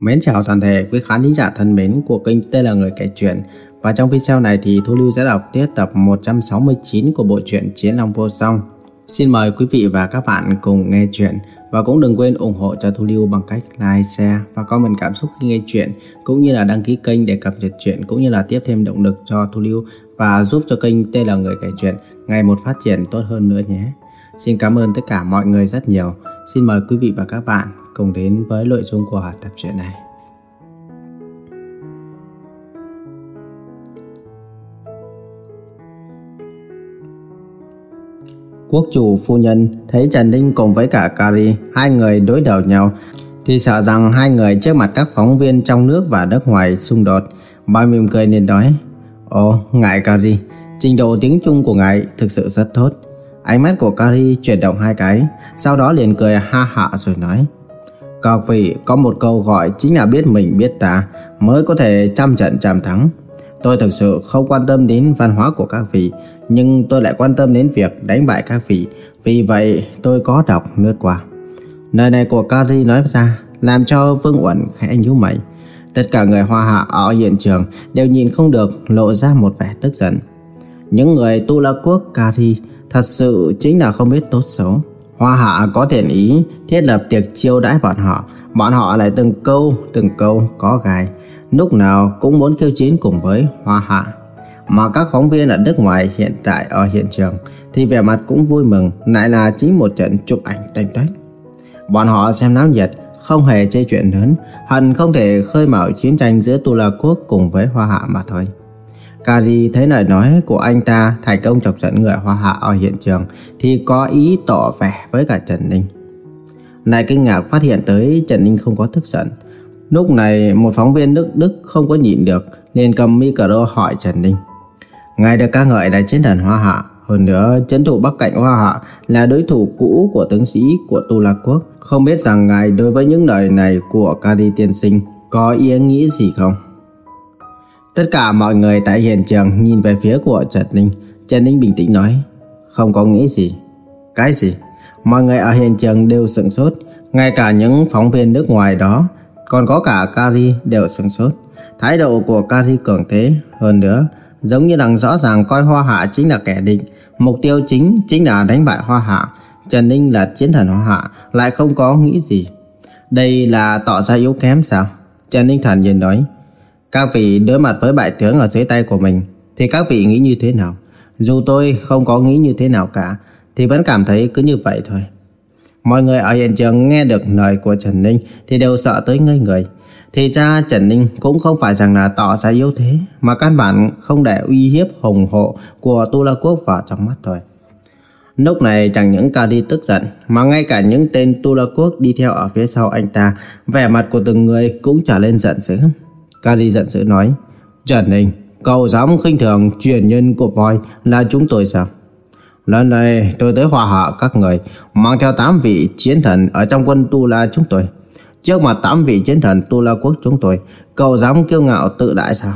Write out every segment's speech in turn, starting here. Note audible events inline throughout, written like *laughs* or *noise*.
Mến chào toàn thể quý khán thính giả thân mến của kênh tên là Người Kể Chuyện. Và trong video này thì Thu Lưu sẽ đọc tiếp tập 169 của bộ truyện Chiến Long Vô Song. Xin mời quý vị và các bạn cùng nghe chuyện. Và cũng đừng quên ủng hộ cho Thu Lưu bằng cách like, share và comment cảm xúc khi nghe chuyện Cũng như là đăng ký kênh để cập nhật chuyện cũng như là tiếp thêm động lực cho Thu Lưu Và giúp cho kênh tên là Người Kể Chuyện ngày một phát triển tốt hơn nữa nhé. Xin cảm ơn tất cả mọi người rất nhiều. Xin mời quý vị và các bạn cùng đến với nội dung của tập truyện này. Quốc chủ phu nhân thấy Trần Ninh cùng với cả Kari, hai người đối đầu nhau, thì sợ rằng hai người trước mặt các phóng viên trong nước và nước ngoài xung đột. Bà mỉm cười nên nói, Ồ, ngài Kari, trình độ tiếng Trung của ngài thực sự rất tốt. Ánh mắt của Kari chuyển động hai cái, sau đó liền cười ha hạ rồi nói, các vị có một câu gọi chính là biết mình biết ta mới có thể trăm trận trăm thắng. Tôi thực sự không quan tâm đến văn hóa của các vị, nhưng tôi lại quan tâm đến việc đánh bại các vị. Vì vậy tôi có đọc lướt qua. Lời này của Kari nói ra làm cho Vương Uẩn khẽ nhíu mày. Tất cả người Hoa Hạ ở hiện trường đều nhìn không được lộ ra một vẻ tức giận. Những người tu la quốc Kari thật sự chính là không biết tốt xấu. Hoa Hạ có thiện ý thiết lập tiệc chiêu đãi bọn họ. Bọn họ lại từng câu, từng câu có gai. Lúc nào cũng muốn kêu chiến cùng với Hoa Hạ. Mà các phóng viên ở nước ngoài hiện tại ở hiện trường thì vẻ mặt cũng vui mừng, lại là chính một trận chụp ảnh tranh tách. Bọn họ xem náo nhiệt, không hề chê chuyện lớn, hận không thể khơi mào chiến tranh giữa Tu La Quốc cùng với Hoa Hạ mà thôi. Kari thấy lời nói của anh ta thành công chọc giận người Hoa Hạ ở hiện trường thì có ý tỏ vẻ với cả Trần Ninh. Này kinh ngạc phát hiện tới Trần Ninh không có tức giận. Lúc này một phóng viên nước Đức không có nhịn được nên cầm micro hỏi Trần Ninh. Ngài được ca ngợi là chiến thần Hoa Hạ. Hơn nữa, chấn thủ Bắc Cạnh Hoa Hạ là đối thủ cũ của tướng sĩ của Tu La Quốc. Không biết rằng ngài đối với những lời này của Kari tiên sinh có ý nghĩ gì không? Tất cả mọi người tại hiện trường nhìn về phía của Trần Ninh. Trần Ninh bình tĩnh nói, không có nghĩ gì. Cái gì? Mọi người ở hiện trường đều sửng sốt, ngay cả những phóng viên nước ngoài đó, còn có cả Kari đều sửng sốt. Thái độ của Kari cường thế hơn nữa, giống như đang rõ ràng coi Hoa Hạ chính là kẻ địch, mục tiêu chính chính là đánh bại Hoa Hạ. Trần Ninh là chiến thần Hoa Hạ, lại không có nghĩ gì. Đây là tỏ ra yếu kém sao? Trần Ninh thản nhiên nói, các vị đối mặt với bại tướng ở dưới tay của mình, thì các vị nghĩ như thế nào? Dù tôi không có nghĩ như thế nào cả, thì vẫn cảm thấy cứ như vậy thôi. Mọi người ở hiện trường nghe được lời của Trần Ninh thì đều sợ tới ngây người. Thì ra Trần Ninh cũng không phải rằng là tỏ ra yếu thế, mà căn bản không để uy hiếp, hùng hộ của Tu La Quốc vào trong mắt thôi. Lúc này chẳng những ca đi tức giận, mà ngay cả những tên Tu La Quốc đi theo ở phía sau anh ta, vẻ mặt của từng người cũng trở lên giận dữ. Kali giận dữ nói Trần Ninh, cậu dám khinh thường truyền nhân của voi là chúng tôi sao? Lần này tôi tới hòa hạ các người Mang theo 8 vị chiến thần Ở trong quân Tu La chúng tôi. Trước mặt 8 vị chiến thần Tu La quốc chúng tôi Cậu dám kiêu ngạo tự đại sao?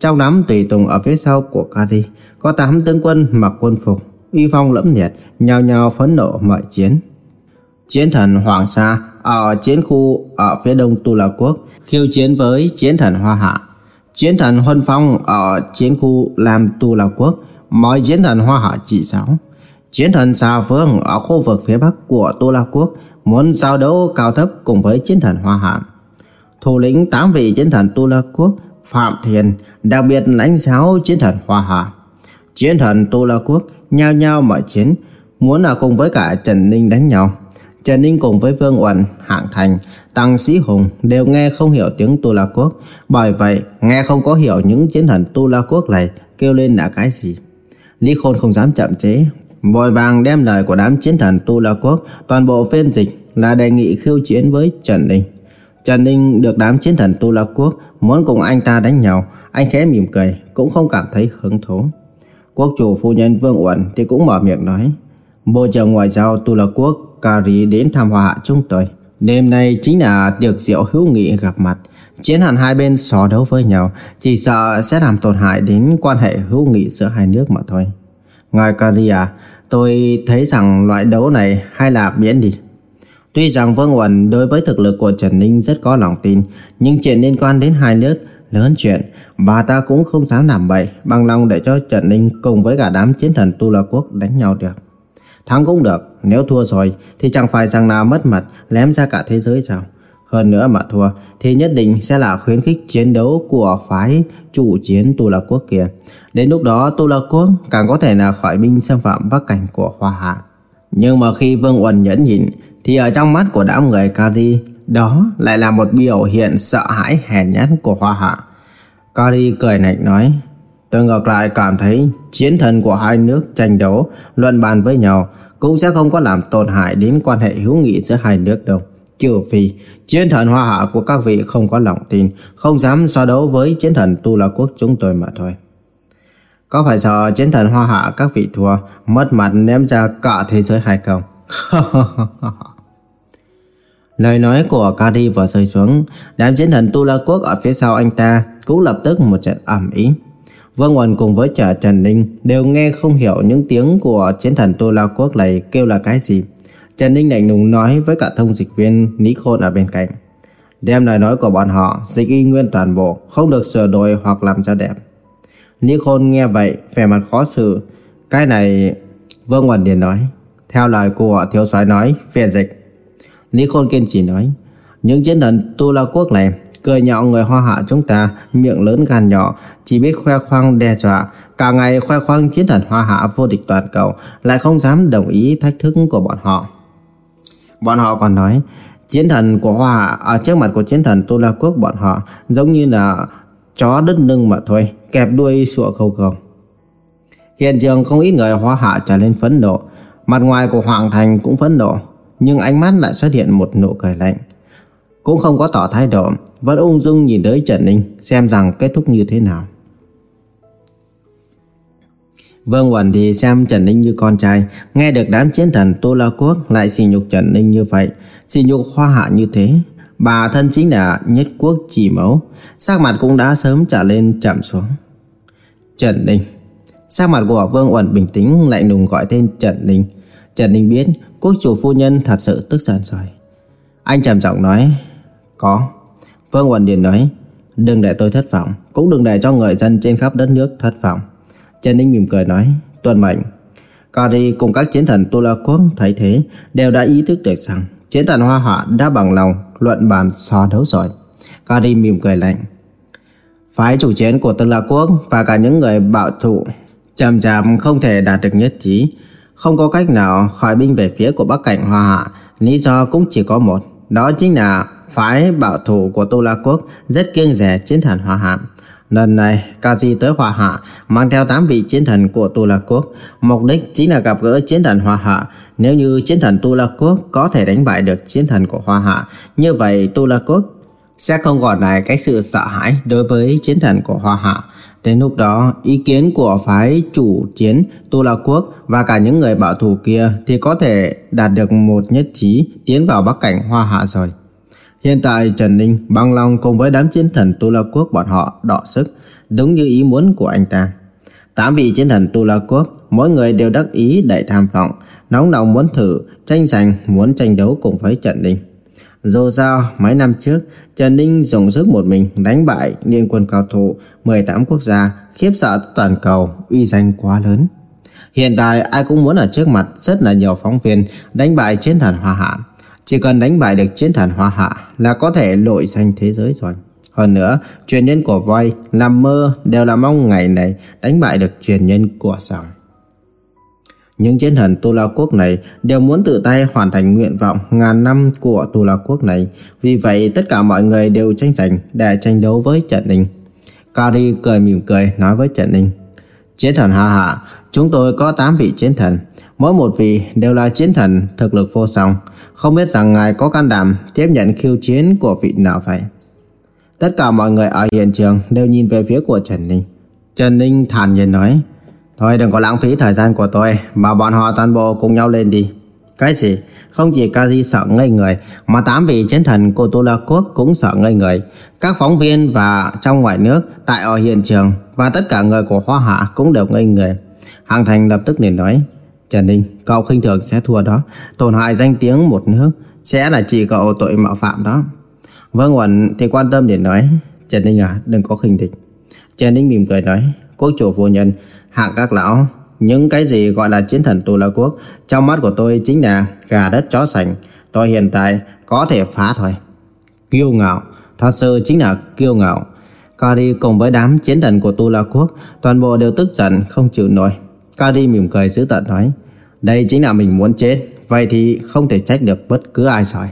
Trong đám tùy tùng ở phía sau của Kari Có 8 tướng quân mặc quân phục Uy phong lẫm liệt Nhào nhào phấn nộ mọi chiến. Chiến thần Hoàng Sa ở chiến khu, ở phía đông Tu La quốc, khiêu chiến với chiến thần Hoa Hạ. Chiến thần Huân Phong ở chiến khu Lam Tu La Quốc, mọi chiến thần Hoa Hạ chỉ giáo. Chiến thần Sa Phương ở khu vực phía bắc của Tu La Quốc muốn giao đấu cao thấp cùng với chiến thần Hoa Hạ. Thủ lĩnh tám vị chiến thần Tu La Quốc, Phạm Thiền, đặc biệt lãnh giáo chiến thần Hoa Hạ. Chiến thần Tu La Quốc nhao nhao mở chiến, muốn là cùng với cả Trần Ninh đánh nhau. Trần Ninh cùng với Vương Uẩn, Hạng Thành, Tăng Sĩ Hùng đều nghe không hiểu tiếng Tu La Quốc. Bởi vậy, nghe không có hiểu những chiến thần Tu La Quốc này kêu lên là cái gì. Lý Khôn không dám chậm chế, vội vàng đem lời của đám chiến thần Tu La Quốc toàn bộ phiên dịch là đề nghị khiêu chiến với Trần Ninh. Trần Ninh được đám chiến thần Tu La Quốc muốn cùng anh ta đánh nhau, anh khẽ mỉm cười, cũng không cảm thấy hứng thú. Quốc chủ phu nhân Vương Uẩn thì cũng mở miệng nói, Bộ trưởng Ngoại giao Tu La Quốc Kari đến thăm hòa hạ chúng tôi. Đêm nay chính là tiệc rượu hữu nghị gặp mặt. Chiến hẳn hai bên so đấu với nhau, chỉ sợ sẽ làm tổn hại đến quan hệ hữu nghị giữa hai nước mà thôi. Ngài Kari à, tôi thấy rằng loại đấu này hay là miễn đi. Tuy rằng Vương Uẩn đối với thực lực của Trần Ninh rất có lòng tin, nhưng chuyện liên quan đến hai nước, lớn chuyện, bà ta cũng không dám làm bậy, bằng lòng để cho Trần Ninh cùng với cả đám chiến thần Tu La Quốc đánh nhau được. Thắng cũng được, nếu thua rồi thì chẳng phải rằng nào mất mặt, lém ra cả thế giới sao? Hơn nữa mà thua thì nhất định sẽ là khuyến khích chiến đấu của phái chủ chiến Tu La Quốc kia. Đến lúc đó Tu La Quốc càng có thể là khỏi binh xâm phạm bắc cảnh của Hoa Hạ. Nhưng mà khi Vương Uẩn nhẫn nhịn thì ở trong mắt của đám người Kari đó lại là một biểu hiện sợ hãi hèn nhát của Hoa Hạ. Kari cười nạnh nói Tôi ngược lại cảm thấy chiến thần của hai nước tranh đấu, luận bàn với nhau cũng sẽ không có làm tổn hại đến quan hệ hữu nghị giữa hai nước đâu. Trừ phi chiến thần hoa hạ của các vị không có lòng tin, không dám so đấu với chiến thần tu la quốc chúng tôi mà thôi. Có phải sợ chiến thần hoa hạ các vị thua, mất mặt ném ra cả thế giới hay không? *laughs* Lời nói của Kari vừa rơi xuống, đám chiến thần Tu La Quốc ở phía sau anh ta cũng lập tức một trận ầm ĩ. Vương Nguồn cùng với trả Trần Ninh đều nghe không hiểu những tiếng của chiến thần Tô La Quốc này kêu là cái gì. Trần Ninh lạnh lùng nói với cả thông dịch viên Ní Khôn ở bên cạnh. Đem lời nói của bọn họ dịch y nguyên toàn bộ, không được sửa đổi hoặc làm cho đẹp. Ní Khôn nghe vậy, vẻ mặt khó xử. Cái này... Vương Nguồn liền nói. Theo lời của thiếu soái nói, phiền dịch. Ní Khôn kiên trì nói. Những chiến thần Tu La Quốc này cười nhạo người hoa hạ chúng ta, miệng lớn gan nhỏ, chỉ biết khoe khoang đe dọa, cả ngày khoe khoang chiến thần hoa hạ vô địch toàn cầu, lại không dám đồng ý thách thức của bọn họ. Bọn họ còn nói, chiến thần của hoa hạ ở trước mặt của chiến thần Tô la quốc bọn họ giống như là chó đứt lưng mà thôi, kẹp đuôi sụa khâu khâu. Hiện trường không ít người hoa hạ trở lên phẫn nộ, mặt ngoài của Hoàng Thành cũng phẫn nộ, nhưng ánh mắt lại xuất hiện một nụ cười lạnh. Cũng không có tỏ thái độ, vẫn ung dung nhìn tới Trần Ninh xem rằng kết thúc như thế nào. Vương Quẩn thì xem Trần Ninh như con trai, nghe được đám chiến thần Tô La Quốc lại xỉ nhục Trần Ninh như vậy, xỉ nhục hoa hạ như thế. Bà thân chính là nhất quốc chỉ mẫu, sắc mặt cũng đã sớm trở lên chậm xuống. Trần Ninh Sắc mặt của Vương Uẩn bình tĩnh lạnh lùng gọi tên Trần Ninh. Trần Ninh biết quốc chủ phu nhân thật sự tức giận rồi. Anh trầm giọng nói, có. Vương Quần Điền nói, đừng để tôi thất vọng, cũng đừng để cho người dân trên khắp đất nước thất vọng. Trần Ninh mỉm cười nói, tuân mệnh. Kari cùng các chiến thần Tu La Quốc thấy thế đều đã ý thức được rằng chiến thần Hoa Hạ đã bằng lòng luận bàn so đấu rồi. Kari mỉm cười lạnh. Phái chủ chiến của Tu La Quốc và cả những người bạo thủ chậm chạp không thể đạt được nhất trí, không có cách nào khỏi binh về phía của Bắc Cảnh Hoa Hạ. Lý do cũng chỉ có một, đó chính là phái bảo thủ của Tu La Quốc rất kiêng dè chiến thần hỏa Hạ. Lần này, kaji tới hòa Hạ mang theo 8 vị chiến thần của Tu La Quốc. Mục đích chính là gặp gỡ chiến thần hòa Hạ. Nếu như chiến thần Tu La Quốc có thể đánh bại được chiến thần của hòa Hạ, như vậy Tu La Quốc sẽ không còn lại cái sự sợ hãi đối với chiến thần của hòa Hạ. Đến lúc đó, ý kiến của phái chủ chiến Tu La Quốc và cả những người bảo thủ kia thì có thể đạt được một nhất trí tiến vào bắc cảnh Hoa Hạ rồi. Hiện tại Trần Ninh bằng lòng cùng với đám chiến thần Tu La Quốc bọn họ đọ sức, đúng như ý muốn của anh ta. Tám vị chiến thần Tu La Quốc, mỗi người đều đắc ý đầy tham vọng, nóng lòng muốn thử, tranh giành, muốn tranh đấu cùng với Trần Ninh. Dù sao, mấy năm trước, Trần Ninh dùng sức một mình đánh bại liên quân cao thủ 18 quốc gia, khiếp sợ toàn cầu, uy danh quá lớn. Hiện tại ai cũng muốn ở trước mặt rất là nhiều phóng viên đánh bại chiến thần Hoa Hạn. Chỉ cần đánh bại được chiến thần Hoa Hạ là có thể lội danh thế giới rồi. Hơn nữa, truyền nhân của voi, làm mơ đều là mong ngày này đánh bại được truyền nhân của sòng. Những chiến thần Tu La Quốc này đều muốn tự tay hoàn thành nguyện vọng ngàn năm của Tu La Quốc này. Vì vậy, tất cả mọi người đều tranh giành để tranh đấu với Trần Ninh. Kari cười mỉm cười nói với Trần Ninh. Chiến thần Hà Hạ, chúng tôi có 8 vị chiến thần. Mỗi một vị đều là chiến thần thực lực vô song. Không biết rằng ngài có can đảm tiếp nhận khiêu chiến của vị nào vậy? Tất cả mọi người ở hiện trường đều nhìn về phía của Trần Ninh. Trần Ninh thản nhiên nói, Thôi đừng có lãng phí thời gian của tôi, mà bọn họ toàn bộ cùng nhau lên đi. Cái gì? Không chỉ Kazi sợ ngây người, mà tám vị chiến thần của Tô La Quốc cũng sợ ngây người. Các phóng viên và trong ngoài nước tại ở hiện trường và tất cả người của Hoa Hạ cũng đều ngây người. Hàng Thành lập tức liền nói, Trần Ninh, cậu khinh thường sẽ thua đó, tổn hại danh tiếng một nước. sẽ là chỉ cậu tội mạo phạm đó. Vương Uẩn thì quan tâm để nói, Trần Ninh à, đừng có khinh địch. Trần Ninh mỉm cười nói, quốc chủ phu nhân, hạng các lão, những cái gì gọi là chiến thần tù La Quốc, trong mắt của tôi chính là gà đất chó sành. Tôi hiện tại có thể phá thôi. Kiêu ngạo, thật sự chính là kiêu ngạo. Kari cùng với đám chiến thần của Tu La Quốc, toàn bộ đều tức giận, không chịu nổi. Kari mỉm cười dữ tận nói, đây chính là mình muốn chết, vậy thì không thể trách được bất cứ ai rồi.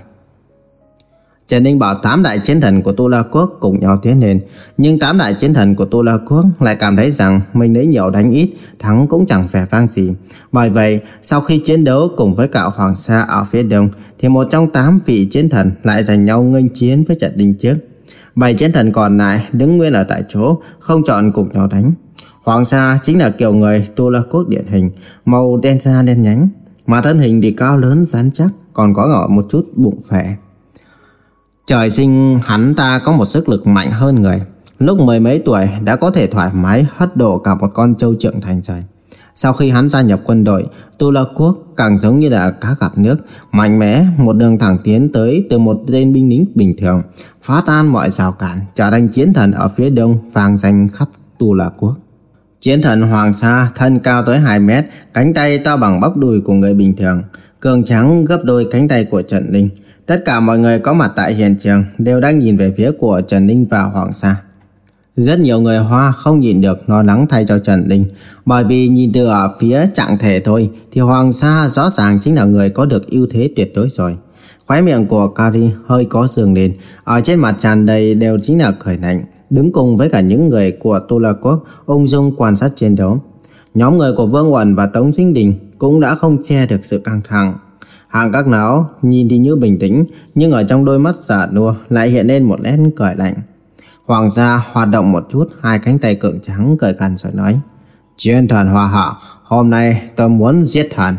Trần Ninh bảo tám đại chiến thần của Tu La Quốc cùng nhau tiến lên, nhưng tám đại chiến thần của Tu La Quốc lại cảm thấy rằng mình lấy nhiều đánh ít, thắng cũng chẳng vẻ vang gì. Bởi vậy, sau khi chiến đấu cùng với cả Hoàng Sa ở phía đông, thì một trong tám vị chiến thần lại giành nhau nghênh chiến với Trần Ninh trước. Bảy chiến thần còn lại đứng nguyên ở tại chỗ, không chọn cùng nhau đánh. Hoàng Sa chính là kiểu người Tu La Cốt điển hình, màu đen da đen nhánh, mà thân hình thì cao lớn rắn chắc, còn có ngọ một chút bụng phệ. Trời sinh hắn ta có một sức lực mạnh hơn người. Lúc mười mấy tuổi đã có thể thoải mái hất đổ cả một con trâu trưởng thành trời. Sau khi hắn gia nhập quân đội, Tu La Quốc càng giống như là cá gặp nước, mạnh mẽ, một đường thẳng tiến tới từ một tên binh lính bình thường, phá tan mọi rào cản, trở thành chiến thần ở phía đông, vang danh khắp Tu La Quốc. Chiến thần Hoàng Sa thân cao tới 2 mét, cánh tay to bằng bắp đùi của người bình thường, cường trắng gấp đôi cánh tay của Trần Ninh. Tất cả mọi người có mặt tại hiện trường đều đang nhìn về phía của Trần Ninh và Hoàng Sa. Rất nhiều người Hoa không nhìn được lo lắng thay cho Trần Ninh bởi vì nhìn từ ở phía trạng thể thôi thì Hoàng Sa rõ ràng chính là người có được ưu thế tuyệt đối rồi. Khóe miệng của Kari hơi có sườn lên, ở trên mặt tràn đầy đều chính là cười lạnh, đứng cùng với cả những người của Tu La Quốc ung dung quan sát chiến đấu. Nhóm người của Vương Uẩn và Tống Sinh Đình cũng đã không che được sự căng thẳng Hàng các náo nhìn thì như bình tĩnh, nhưng ở trong đôi mắt giả nua lại hiện lên một nét cười lạnh. Hoàng gia hoạt động một chút, hai cánh tay cường trắng cười gần rồi nói. Chuyên thần hòa hạ, hôm nay tôi muốn giết thần.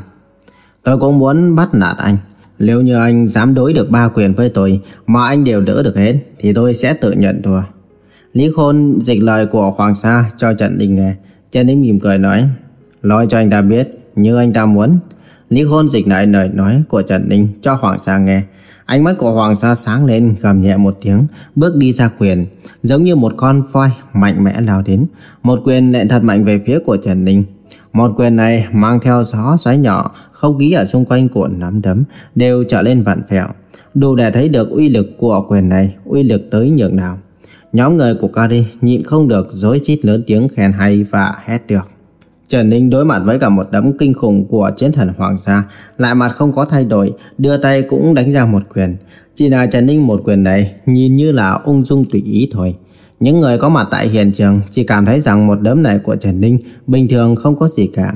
Tôi cũng muốn bắt nạt anh. Nếu như anh dám đối được ba quyền với tôi mà anh đều đỡ được hết, thì tôi sẽ tự nhận thua. Lý Khôn dịch lời của Hoàng Sa cho Trần Đình nghe. Trần Đình mỉm cười nói, nói cho anh ta biết, như anh ta muốn, Lý Khôn dịch lại lời nói của Trần Đình cho Hoàng Sa nghe. Ánh mắt của Hoàng Sa sáng lên gầm nhẹ một tiếng, bước đi ra quyền, giống như một con voi mạnh mẽ lao đến. Một quyền nện thật mạnh về phía của Trần Ninh. Một quyền này mang theo gió xoáy nhỏ, không khí ở xung quanh của nắm đấm đều trở lên vặn vẹo. Đủ để thấy được uy lực của quyền này, uy lực tới nhường nào. Nhóm người của Kari nhịn không được dối rít lớn tiếng khen hay và hét được. Trần Ninh đối mặt với cả một đấm kinh khủng của chiến thần Hoàng gia, lại mặt không có thay đổi, đưa tay cũng đánh ra một quyền. Chỉ là Trần Ninh một quyền này nhìn như là ung dung tùy ý thôi. Những người có mặt tại hiện trường chỉ cảm thấy rằng một đấm này của Trần Ninh bình thường không có gì cả.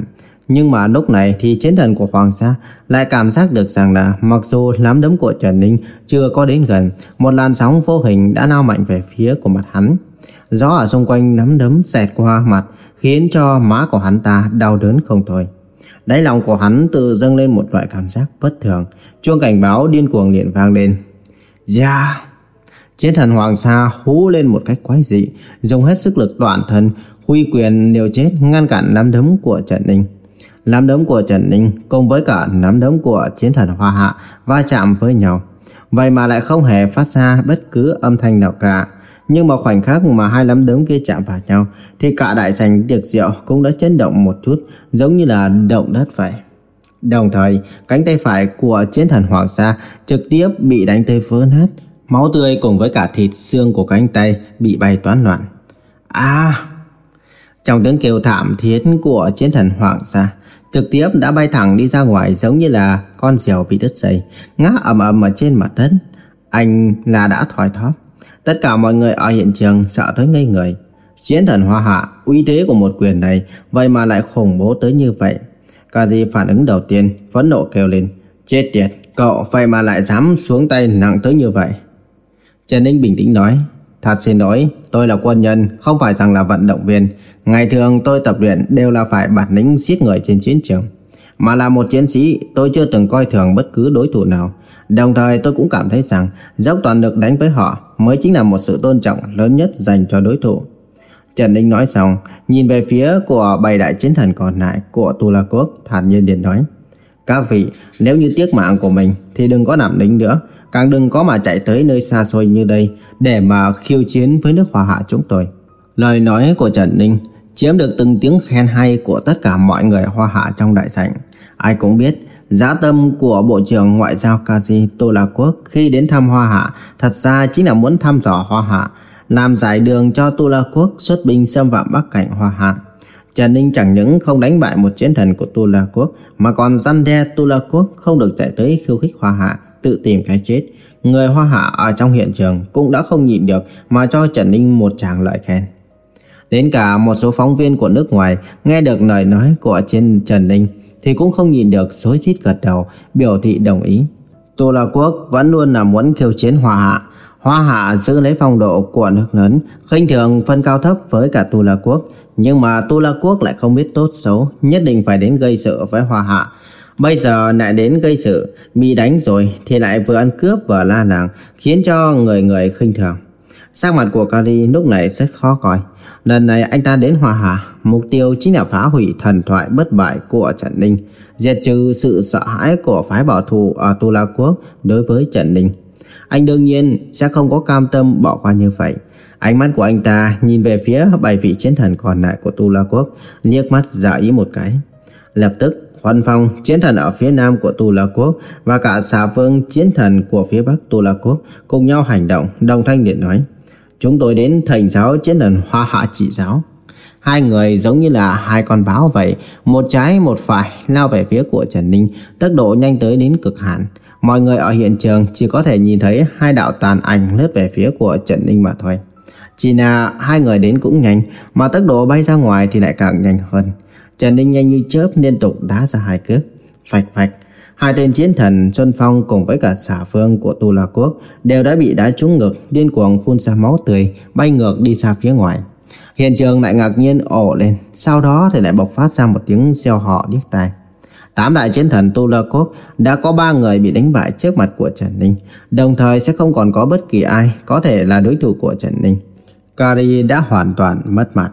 Nhưng mà lúc này thì chiến thần của Hoàng gia lại cảm giác được rằng là mặc dù lám đấm của Trần Ninh chưa có đến gần, một làn sóng vô hình đã lao mạnh về phía của mặt hắn. Gió ở xung quanh nắm đấm xẹt qua mặt, khiến cho má của hắn ta đau đớn không thôi. Đáy lòng của hắn tự dâng lên một loại cảm giác bất thường, chuông cảnh báo điên cuồng liền vang lên. Dạ! Chiến thần Hoàng Sa hú lên một cách quái dị, dùng hết sức lực toàn thân, huy quyền liều chết ngăn cản nắm đấm của Trần Ninh. Nắm đấm của Trần Ninh cùng với cả nắm đấm của chiến thần Hoa Hạ va chạm với nhau. Vậy mà lại không hề phát ra bất cứ âm thanh nào cả. Nhưng mà khoảnh khắc mà hai nắm đấm kia chạm vào nhau thì cả đại sảnh tiệc rượu cũng đã chấn động một chút giống như là động đất vậy. Đồng thời, cánh tay phải của chiến thần Hoàng Sa trực tiếp bị đánh tới vỡ nát, máu tươi cùng với cả thịt xương của cánh tay bị bay toán loạn. À! Trong tiếng kêu thảm thiết của chiến thần Hoàng Sa, trực tiếp đã bay thẳng đi ra ngoài giống như là con diều bị đứt dây, ngã ầm ầm ở trên mặt đất. Anh là đã thoái thóp. Tất cả mọi người ở hiện trường sợ tới ngây người. Chiến thần hoa hạ, uy thế của một quyền này vậy mà lại khủng bố tới như vậy. Kari phản ứng đầu tiên, phẫn nộ kêu lên. Chết tiệt, cậu vậy mà lại dám xuống tay nặng tới như vậy. Trần Ninh bình tĩnh nói, Thật xin lỗi, tôi là quân nhân, không phải rằng là vận động viên. Ngày thường tôi tập luyện đều là phải bản lĩnh giết người trên chiến trường. Mà là một chiến sĩ, tôi chưa từng coi thường bất cứ đối thủ nào. Đồng thời tôi cũng cảm thấy rằng dốc toàn lực đánh với họ mới chính là một sự tôn trọng lớn nhất dành cho đối thủ. Trần Ninh nói xong, nhìn về phía của bảy đại chiến thần còn lại của Tu La Quốc, thản nhiên điện nói. Các vị, nếu như tiếc mạng của mình thì đừng có nằm đính nữa, càng đừng có mà chạy tới nơi xa xôi như đây để mà khiêu chiến với nước Hoa Hạ chúng tôi. Lời nói của Trần Ninh chiếm được từng tiếng khen hay của tất cả mọi người Hoa Hạ trong đại sảnh. Ai cũng biết, giá tâm của Bộ trưởng Ngoại giao Kazi Tô La Quốc khi đến thăm Hoa Hạ thật ra chính là muốn thăm dò Hoa Hạ, làm giải đường cho Tô La Quốc xuất binh xâm phạm Bắc cảnh Hoa Hạ. Trần Ninh chẳng những không đánh bại một chiến thần của Tu La Quốc mà còn răn đe Tu La Quốc không được chạy tới khiêu khích Hoa Hạ, tự tìm cái chết. Người Hoa Hạ ở trong hiện trường cũng đã không nhịn được mà cho Trần Ninh một tràng lời khen. Đến cả một số phóng viên của nước ngoài nghe được lời nói của trên Trần Ninh thì cũng không nhịn được rối rít gật đầu biểu thị đồng ý. Tô La Quốc vẫn luôn là muốn khiêu chiến Hoa Hạ. Hoa Hạ giữ lấy phong độ của nước lớn, khinh thường phân cao thấp với cả Tô La Quốc. Nhưng mà Tô La Quốc lại không biết tốt xấu, nhất định phải đến gây sự với Hoa Hạ. Bây giờ lại đến gây sự, bị đánh rồi thì lại vừa ăn cướp vừa la nàng, khiến cho người người khinh thường. Sắc mặt của kali lúc này rất khó coi. Lần này anh ta đến hòa Hà, mục tiêu chính là phá hủy thần thoại bất bại của Trần Ninh, diệt trừ sự sợ hãi của phái bảo thủ ở Tu La Quốc đối với Trần Ninh. Anh đương nhiên sẽ không có cam tâm bỏ qua như vậy. Ánh mắt của anh ta nhìn về phía bảy vị chiến thần còn lại của Tu La Quốc, liếc mắt giả ý một cái. Lập tức, Huân Phong, chiến thần ở phía nam của Tu La Quốc và cả xà vương chiến thần của phía bắc Tu La Quốc cùng nhau hành động, đồng thanh điện nói. Chúng tôi đến thành giáo chiến thần hoa hạ trị giáo. Hai người giống như là hai con báo vậy, một trái một phải lao về phía của Trần Ninh, tốc độ nhanh tới đến cực hạn. Mọi người ở hiện trường chỉ có thể nhìn thấy hai đạo tàn ảnh lướt về phía của Trần Ninh mà thôi. Chỉ là hai người đến cũng nhanh, mà tốc độ bay ra ngoài thì lại càng nhanh hơn. Trần Ninh nhanh như chớp liên tục đá ra hai cước. Phạch phạch, Hai tên chiến thần Xuân Phong cùng với cả xả phương của Tu La Quốc đều đã bị đá trúng ngực, điên cuồng phun ra máu tươi, bay ngược đi xa phía ngoài. Hiện trường lại ngạc nhiên ổ lên, sau đó thì lại bộc phát ra một tiếng reo họ điếc tai. Tám đại chiến thần Tu La Quốc đã có ba người bị đánh bại trước mặt của Trần Ninh, đồng thời sẽ không còn có bất kỳ ai có thể là đối thủ của Trần Ninh. Kari đã hoàn toàn mất mặt.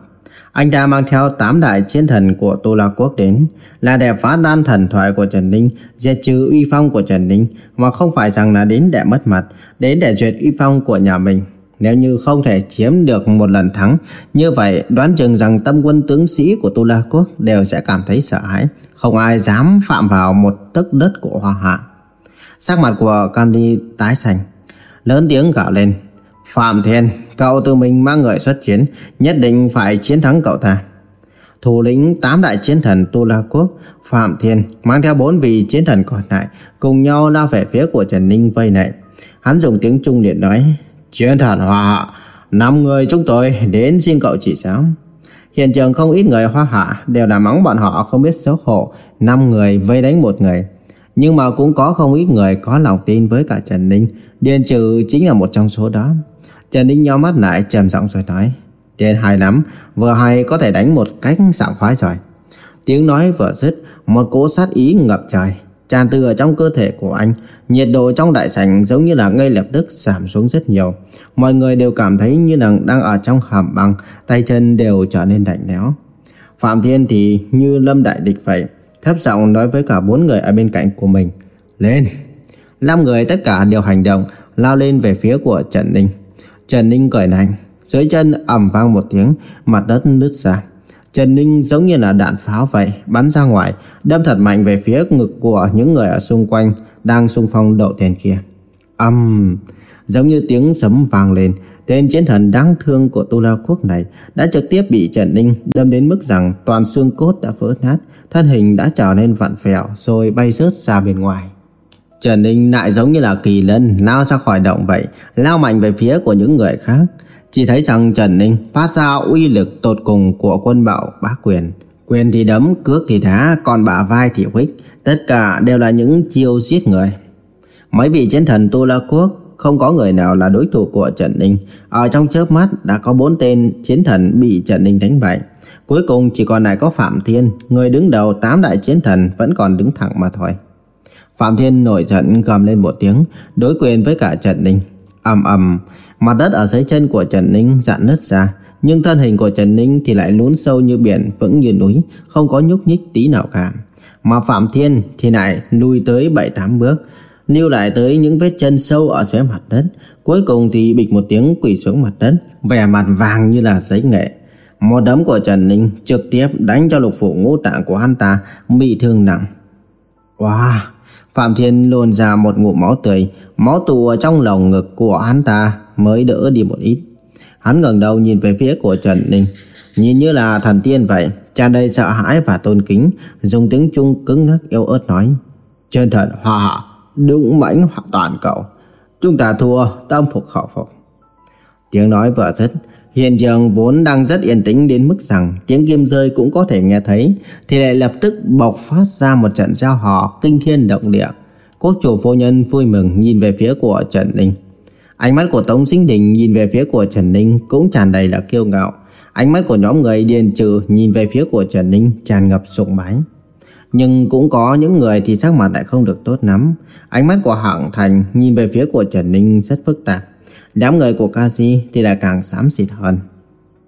Anh ta mang theo tám đại chiến thần của Tu La Quốc đến, là để phá tan thần thoại của Trần Ninh, diệt trừ uy phong của Trần Ninh, mà không phải rằng là đến để mất mặt, đến để duyệt uy phong của nhà mình. Nếu như không thể chiếm được một lần thắng, như vậy đoán chừng rằng tâm quân tướng sĩ của Tu La Quốc đều sẽ cảm thấy sợ hãi, không ai dám phạm vào một tấc đất của Hoa Hạ. Sắc mặt của Candy tái xanh, lớn tiếng gạo lên, Phạm Thiên, cậu tự mình mang người xuất chiến, nhất định phải chiến thắng cậu ta. Thủ lĩnh tám đại chiến thần Tu La Quốc, Phạm Thiên mang theo bốn vị chiến thần còn lại, cùng nhau lao về phía của Trần Ninh vây này Hắn dùng tiếng Trung điện nói, chiến thần hòa hạ, năm người chúng tôi đến xin cậu chỉ giáo. Hiện trường không ít người hoa hạ đều là mắng bọn họ không biết xấu hổ, năm người vây đánh một người. Nhưng mà cũng có không ít người có lòng tin với cả Trần Ninh, Điền Trừ chính là một trong số đó. Trần Ninh nhó mắt lại trầm giọng rồi nói Trên hay lắm, Vừa hay có thể đánh một cách sảng khoái rồi. Tiếng nói vừa dứt, Một cỗ sát ý ngập trời, tràn từ ở trong cơ thể của anh. Nhiệt độ trong đại sảnh giống như là ngay lập tức giảm xuống rất nhiều. Mọi người đều cảm thấy như là đang ở trong hầm băng, Tay chân đều trở nên lạnh lẽo. Phạm Thiên thì như lâm đại địch vậy, Thấp giọng nói với cả bốn người ở bên cạnh của mình, Lên. Năm người tất cả đều hành động, Lao lên về phía của Trần Ninh Trần Ninh cởi nành, dưới chân ầm vang một tiếng, mặt đất nứt ra. Trần Ninh giống như là đạn pháo vậy, bắn ra ngoài, đâm thật mạnh về phía ngực của những người ở xung quanh đang xung phong đậu tiền kia. Âm, um, giống như tiếng sấm vang lên, tên chiến thần đáng thương của Tu La Quốc này đã trực tiếp bị Trần Ninh đâm đến mức rằng toàn xương cốt đã vỡ nát, thân hình đã trở nên vặn vẹo rồi bay rớt ra bên ngoài. Trần Ninh lại giống như là kỳ lân lao ra khỏi động vậy, lao mạnh về phía của những người khác. Chỉ thấy rằng Trần Ninh phát ra uy lực tột cùng của quân bạo bá quyền. Quyền thì đấm, cước thì đá, còn bả vai thì huých. Tất cả đều là những chiêu giết người. Mấy vị chiến thần Tu La Quốc không có người nào là đối thủ của Trần Ninh. Ở trong chớp mắt đã có bốn tên chiến thần bị Trần Ninh đánh bại. Cuối cùng chỉ còn lại có Phạm Thiên, người đứng đầu tám đại chiến thần vẫn còn đứng thẳng mà thôi. Phạm Thiên nổi giận gầm lên một tiếng, đối quyền với cả Trần Ninh. ầm ầm, mặt đất ở dưới chân của Trần Ninh dạn nứt ra, nhưng thân hình của Trần Ninh thì lại lún sâu như biển, vững như núi, không có nhúc nhích tí nào cả. Mà Phạm Thiên thì lại lùi tới 7-8 bước. lưu lại tới những vết chân sâu ở dưới mặt đất. Cuối cùng thì bịch một tiếng quỳ xuống mặt đất, vẻ mặt vàng như là giấy nghệ. Một đấm của Trần Ninh trực tiếp đánh cho lục phủ ngũ tạng của hắn ta bị thương nặng. Wow! Phạm Thiên lồn ra một ngụm máu tươi, máu tụ ở trong lồng ngực của hắn ta mới đỡ đi một ít. Hắn ngẩng đầu nhìn về phía của Trần Ninh, nhìn như là thần tiên vậy, tràn đầy sợ hãi và tôn kính, dùng tiếng Trung cứng ngắc yếu ớt nói: "Chân thần hòa hạ, đúng mãnh toàn cậu, chúng ta thua, tâm phục khẩu phục." Tiếng nói vừa dứt, Hiện trường vốn đang rất yên tĩnh đến mức rằng tiếng kim rơi cũng có thể nghe thấy, thì lại lập tức bộc phát ra một trận giao hò kinh thiên động địa. Quốc chủ phu nhân vui mừng nhìn về phía của Trần Ninh. Ánh mắt của Tống Sinh Đình nhìn về phía của Trần Ninh cũng tràn đầy là kiêu ngạo. Ánh mắt của nhóm người điền trừ nhìn về phía của Trần Ninh tràn ngập sùng bái. Nhưng cũng có những người thì sắc mặt lại không được tốt lắm. Ánh mắt của Hạng Thành nhìn về phía của Trần Ninh rất phức tạp. Đám người của Kasi thì lại càng xám xịt hơn.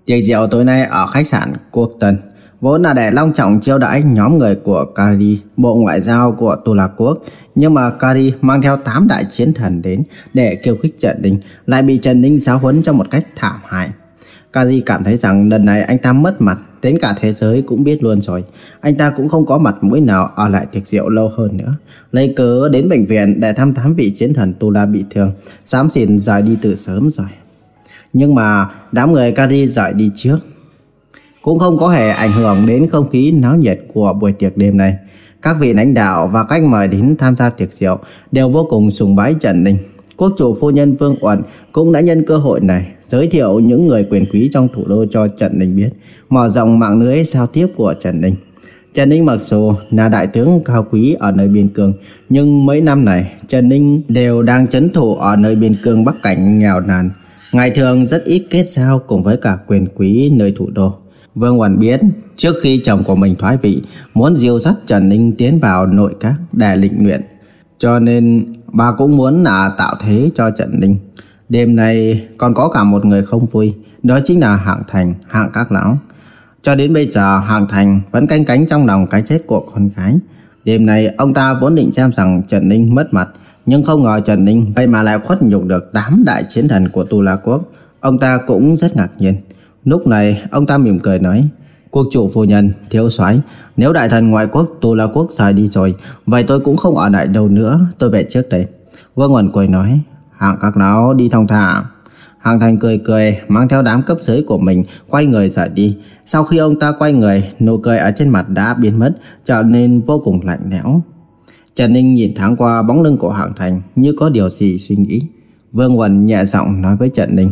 Tiệc rượu tối nay ở khách sạn Quốc Tân vốn là để long trọng chiêu đãi nhóm người của Kari, bộ ngoại giao của Tu La Quốc. Nhưng mà Kari mang theo 8 đại chiến thần đến để kêu khích Trần Ninh, lại bị Trần Ninh giáo huấn cho một cách thảm hại. Kari cảm thấy rằng lần này anh ta mất mặt, đến cả thế giới cũng biết luôn rồi. Anh ta cũng không có mặt mũi nào ở lại tiệc rượu lâu hơn nữa. Lấy cớ đến bệnh viện để thăm thám vị chiến thần Tula bị thương, xám xịn rời đi từ sớm rồi. Nhưng mà đám người Kari rời đi trước cũng không có hề ảnh hưởng đến không khí náo nhiệt của buổi tiệc đêm này. Các vị lãnh đạo và khách mời đến tham gia tiệc rượu đều vô cùng sùng bái Trần Ninh. Quốc chủ phu nhân Vương Uẩn cũng đã nhân cơ hội này giới thiệu những người quyền quý trong thủ đô cho Trần Ninh biết, mở rộng mạng lưới giao tiếp của Trần Ninh. Trần Ninh mặc dù là đại tướng cao quý ở nơi biên cương, nhưng mấy năm này Trần Ninh đều đang chấn thủ ở nơi biên cương Bắc Cảnh nghèo nàn. Ngày thường rất ít kết giao cùng với cả quyền quý nơi thủ đô. Vương Hoàn biết trước khi chồng của mình thoái vị muốn diêu dắt Trần Ninh tiến vào nội các để lĩnh luyện. Cho nên bà cũng muốn là tạo thế cho Trần Ninh. Đêm nay còn có cả một người không vui, đó chính là Hạng Thành, Hạng Các Lão. Cho đến bây giờ Hạng Thành vẫn canh cánh trong lòng cái chết của con gái. Đêm nay ông ta vốn định xem rằng Trần Ninh mất mặt, nhưng không ngờ Trần Ninh vậy mà lại khuất nhục được 8 đại chiến thần của Tu La Quốc. Ông ta cũng rất ngạc nhiên. Lúc này ông ta mỉm cười nói Quốc chủ phu nhân, thiếu soái Nếu đại thần ngoại quốc Tu La Quốc rời đi rồi Vậy tôi cũng không ở lại đâu nữa Tôi về trước đây Vương Nguồn cười nói Hạng các lão đi thong thả hạng Thành cười cười mang theo đám cấp dưới của mình quay người rời đi. Sau khi ông ta quay người, nụ cười ở trên mặt đã biến mất trở nên vô cùng lạnh lẽo. Trần Ninh nhìn thoáng qua bóng lưng của hạng Thành như có điều gì suy nghĩ. Vương Quần nhẹ giọng nói với Trần Ninh.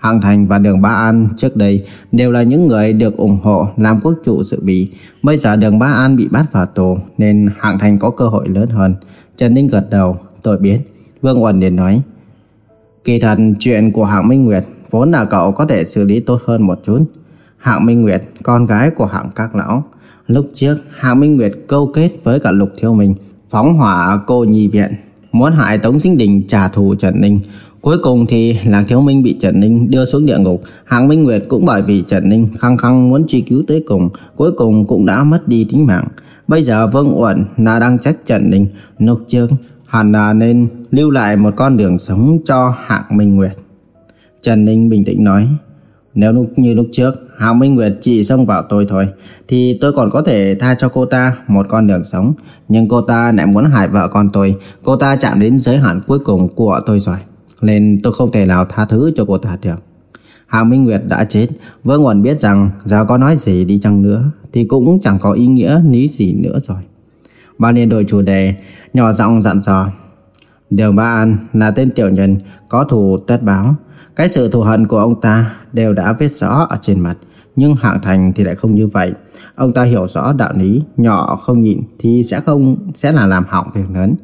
Hàng Thành và Đường Ba An trước đây đều là những người được ủng hộ làm quốc chủ dự bị. Bây giờ Đường Ba An bị bắt vào tù nên Hàng Thành có cơ hội lớn hơn. Trần Ninh gật đầu, tôi biết. Vương Uẩn liền nói, Kỳ thật chuyện của Hạng Minh Nguyệt vốn là cậu có thể xử lý tốt hơn một chút. Hạng Minh Nguyệt, con gái của Hạng Các Lão. Lúc trước, Hạng Minh Nguyệt câu kết với cả Lục Thiêu Minh, phóng hỏa cô nhi viện, muốn hại Tống Sinh Đình trả thù Trần Ninh. Cuối cùng thì Lạc Thiếu Minh bị Trần Ninh đưa xuống địa ngục, Hạng Minh Nguyệt cũng bởi vì Trần Ninh khăng khăng muốn truy cứu tới cùng, cuối cùng cũng đã mất đi tính mạng. Bây giờ Vương Uẩn là đang trách Trần Ninh, nục trước hẳn là nên lưu lại một con đường sống cho Hạng Minh Nguyệt. Trần Ninh bình tĩnh nói, nếu lúc như lúc trước Hạng Minh Nguyệt chỉ xông vào tôi thôi Thì tôi còn có thể tha cho cô ta một con đường sống. Nhưng cô ta lại muốn hại vợ con tôi. Cô ta chạm đến giới hạn cuối cùng của tôi rồi nên tôi không thể nào tha thứ cho cô ta được. Hạ Minh Nguyệt đã chết, Vương Nguồn biết rằng giờ có nói gì đi chăng nữa thì cũng chẳng có ý nghĩa lý gì nữa rồi. Ba liên đổi chủ đề, nhỏ giọng dặn dò. Đường Ba An là tên tiểu nhân có thù tất báo. Cái sự thù hận của ông ta đều đã viết rõ ở trên mặt. Nhưng Hạng Thành thì lại không như vậy. Ông ta hiểu rõ đạo lý, nhỏ không nhịn thì sẽ không sẽ là làm hỏng việc lớn.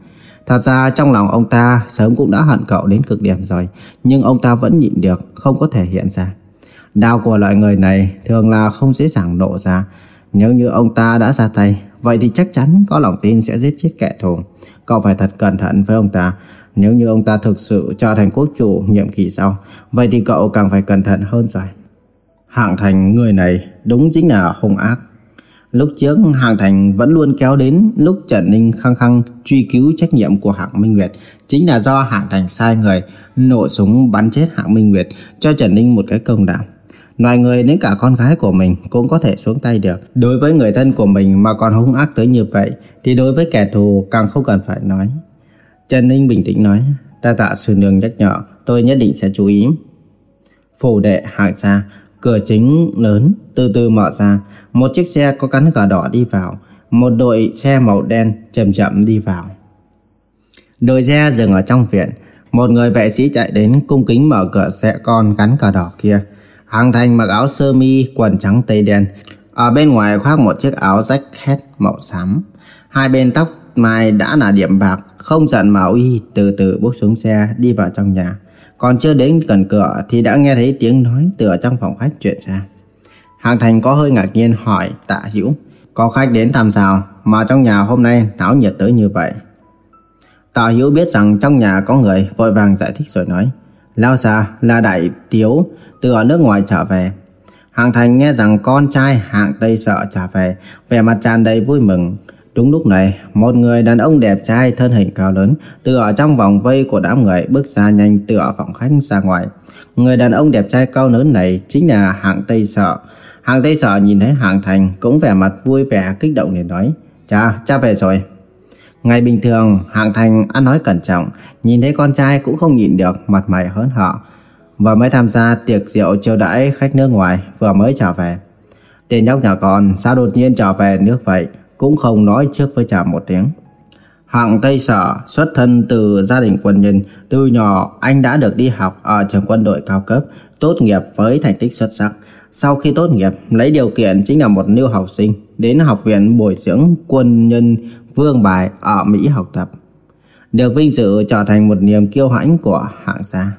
Thật ra trong lòng ông ta sớm cũng đã hận cậu đến cực điểm rồi, nhưng ông ta vẫn nhịn được, không có thể hiện ra. Đau của loại người này thường là không dễ dàng nộ ra. Nếu như ông ta đã ra tay, vậy thì chắc chắn có lòng tin sẽ giết chết kẻ thù. Cậu phải thật cẩn thận với ông ta. Nếu như ông ta thực sự trở thành quốc chủ nhiệm kỳ sau, vậy thì cậu càng phải cẩn thận hơn rồi. Hạng thành người này đúng chính là hung ác. Lúc trước Hàng Thành vẫn luôn kéo đến lúc Trần Ninh khăng khăng truy cứu trách nhiệm của Hạng Minh Nguyệt chính là do hạng Thành sai người nổ súng bắn chết Hạng Minh Nguyệt cho Trần Ninh một cái công đạo. Ngoài người đến cả con gái của mình cũng có thể xuống tay được. Đối với người thân của mình mà còn hung ác tới như vậy thì đối với kẻ thù càng không cần phải nói. Trần Ninh bình tĩnh nói, ta tạ sư nương nhắc nhở, tôi nhất định sẽ chú ý. Phủ đệ hạng gia cửa chính lớn từ từ mở ra, một chiếc xe có cắn cờ đỏ đi vào, một đội xe màu đen chậm chậm đi vào. Đội xe dừng ở trong viện, một người vệ sĩ chạy đến cung kính mở cửa xe con gắn cờ đỏ kia. Hàng Thành mặc áo sơ mi, quần trắng tây đen, ở bên ngoài khoác một chiếc áo rách màu xám. Hai bên tóc mai đã là điểm bạc, không giận mà uy từ từ bước xuống xe đi vào trong nhà. Còn chưa đến gần cửa thì đã nghe thấy tiếng nói từ ở trong phòng khách truyền ra. Hàng Thành có hơi ngạc nhiên hỏi tạ hữu, Có khách đến thăm sao mà trong nhà hôm nay náo nhiệt tới như vậy? Tạ hữu biết rằng trong nhà có người vội vàng giải thích rồi nói, Lao xa là đại tiếu, từ ở nước ngoài trở về. Hàng Thành nghe rằng con trai hạng Tây sợ trở về, Vẻ mặt tràn đầy vui mừng. Đúng lúc này, một người đàn ông đẹp trai thân hình cao lớn từ ở trong vòng vây của đám người bước ra nhanh từ ở phòng khách ra ngoài. Người đàn ông đẹp trai cao lớn này chính là hạng Tây Sợ. Hạng Tây Sợ nhìn thấy hạng Thành cũng vẻ mặt vui vẻ kích động để nói Cha, cha về rồi. Ngày bình thường, hạng Thành ăn nói cẩn trọng, nhìn thấy con trai cũng không nhịn được mặt mày hớn hở. Vừa mới tham gia tiệc rượu chiêu đãi khách nước ngoài vừa mới trở về. Tiền nhóc nhà con sao đột nhiên trở về nước vậy? Cũng không nói trước với cha một tiếng. Hạng Tây Sở xuất thân từ gia đình quân nhân, từ nhỏ anh đã được đi học ở trường quân đội cao cấp, tốt nghiệp với thành tích xuất sắc. Sau khi tốt nghiệp, lấy điều kiện chính là một lưu học sinh đến học viện bồi dưỡng quân nhân Vương Bài ở Mỹ học tập. Được vinh dự trở thành một niềm kiêu hãnh của hạng gia.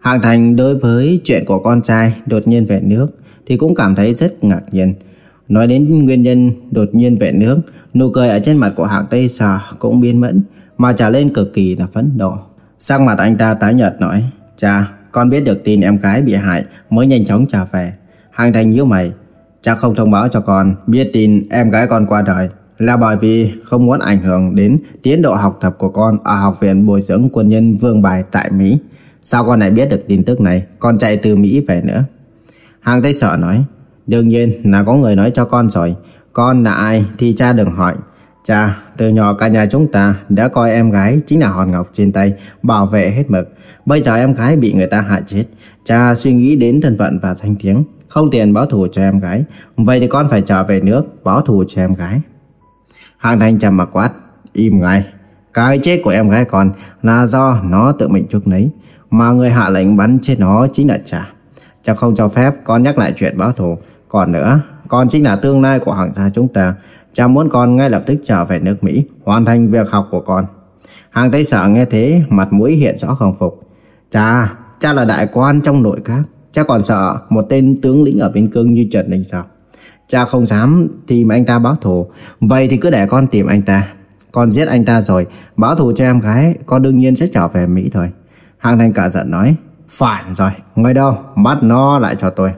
Hạng Thành đối với chuyện của con trai đột nhiên về nước thì cũng cảm thấy rất ngạc nhiên. Nói đến nguyên nhân đột nhiên về nước, nụ cười ở trên mặt của hạng Tây Sở cũng biến mẫn, mà trở lên cực kỳ là phấn nộ. Sắc mặt anh ta tái nhợt nói, Cha, con biết được tin em gái bị hại mới nhanh chóng trở về. Hàng Thành nhíu mày, cha không thông báo cho con biết tin em gái con qua đời là bởi vì không muốn ảnh hưởng đến tiến độ học tập của con ở học viện bồi dưỡng quân nhân Vương Bài tại Mỹ. Sao con lại biết được tin tức này, con chạy từ Mỹ về nữa? Hàng Tây Sở nói, Đương nhiên là có người nói cho con rồi Con là ai thì cha đừng hỏi Cha, từ nhỏ cả nhà chúng ta đã coi em gái chính là hòn ngọc trên tay, bảo vệ hết mực. Bây giờ em gái bị người ta hại chết. Cha suy nghĩ đến thân phận và danh tiếng, không tiền báo thù cho em gái. Vậy thì con phải trở về nước, báo thù cho em gái. Hàng thanh trầm mặc quát, im ngay. Cái chết của em gái con là do nó tự mình chuốc lấy, mà người hạ lệnh bắn chết nó chính là cha. Cha không cho phép con nhắc lại chuyện báo thù, còn nữa, con chính là tương lai của hàng gia chúng ta. Cha muốn con ngay lập tức trở về nước Mỹ, hoàn thành việc học của con. Hàng Tây Sở nghe thế, mặt mũi hiện rõ không phục. Cha, cha là đại quan trong nội các. Cha còn sợ một tên tướng lĩnh ở biên cương như Trần đình sao? Cha không dám tìm anh ta báo thù. Vậy thì cứ để con tìm anh ta. Con giết anh ta rồi, báo thù cho em gái, con đương nhiên sẽ trở về Mỹ thôi. Hàng Thành cả giận nói, phản rồi, người đâu, bắt nó lại cho tôi.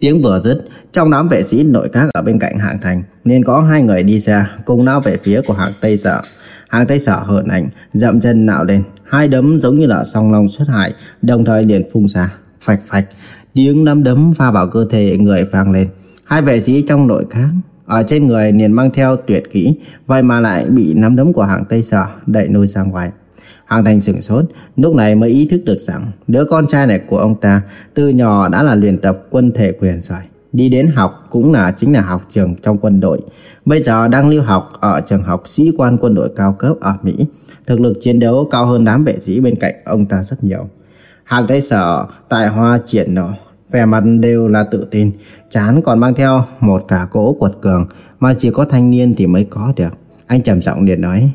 Tiếng vừa dứt, trong đám vệ sĩ nội các ở bên cạnh hạng thành, nên có hai người đi ra cùng lao về phía của hạng Tây Sở. Hạng Tây Sở hờn ảnh, dậm chân nạo lên, hai đấm giống như là song long xuất hải đồng thời liền phun ra, phạch phạch, tiếng nắm đấm pha vào cơ thể người vang lên. Hai vệ sĩ trong nội các ở trên người liền mang theo tuyệt kỹ, vậy mà lại bị nắm đấm của hạng Tây Sở đẩy nôi ra ngoài. Hàng Thành sửng sốt, lúc này mới ý thức được rằng đứa con trai này của ông ta từ nhỏ đã là luyện tập quân thể quyền rồi. Đi đến học cũng là chính là học trường trong quân đội. Bây giờ đang lưu học ở trường học sĩ quan quân đội cao cấp ở Mỹ. Thực lực chiến đấu cao hơn đám vệ sĩ bên cạnh ông ta rất nhiều. Hàng thấy sợ, tại hoa triển nổ, vẻ mặt đều là tự tin, chán còn mang theo một cả cỗ quật cường mà chỉ có thanh niên thì mới có được. Anh trầm giọng liền nói,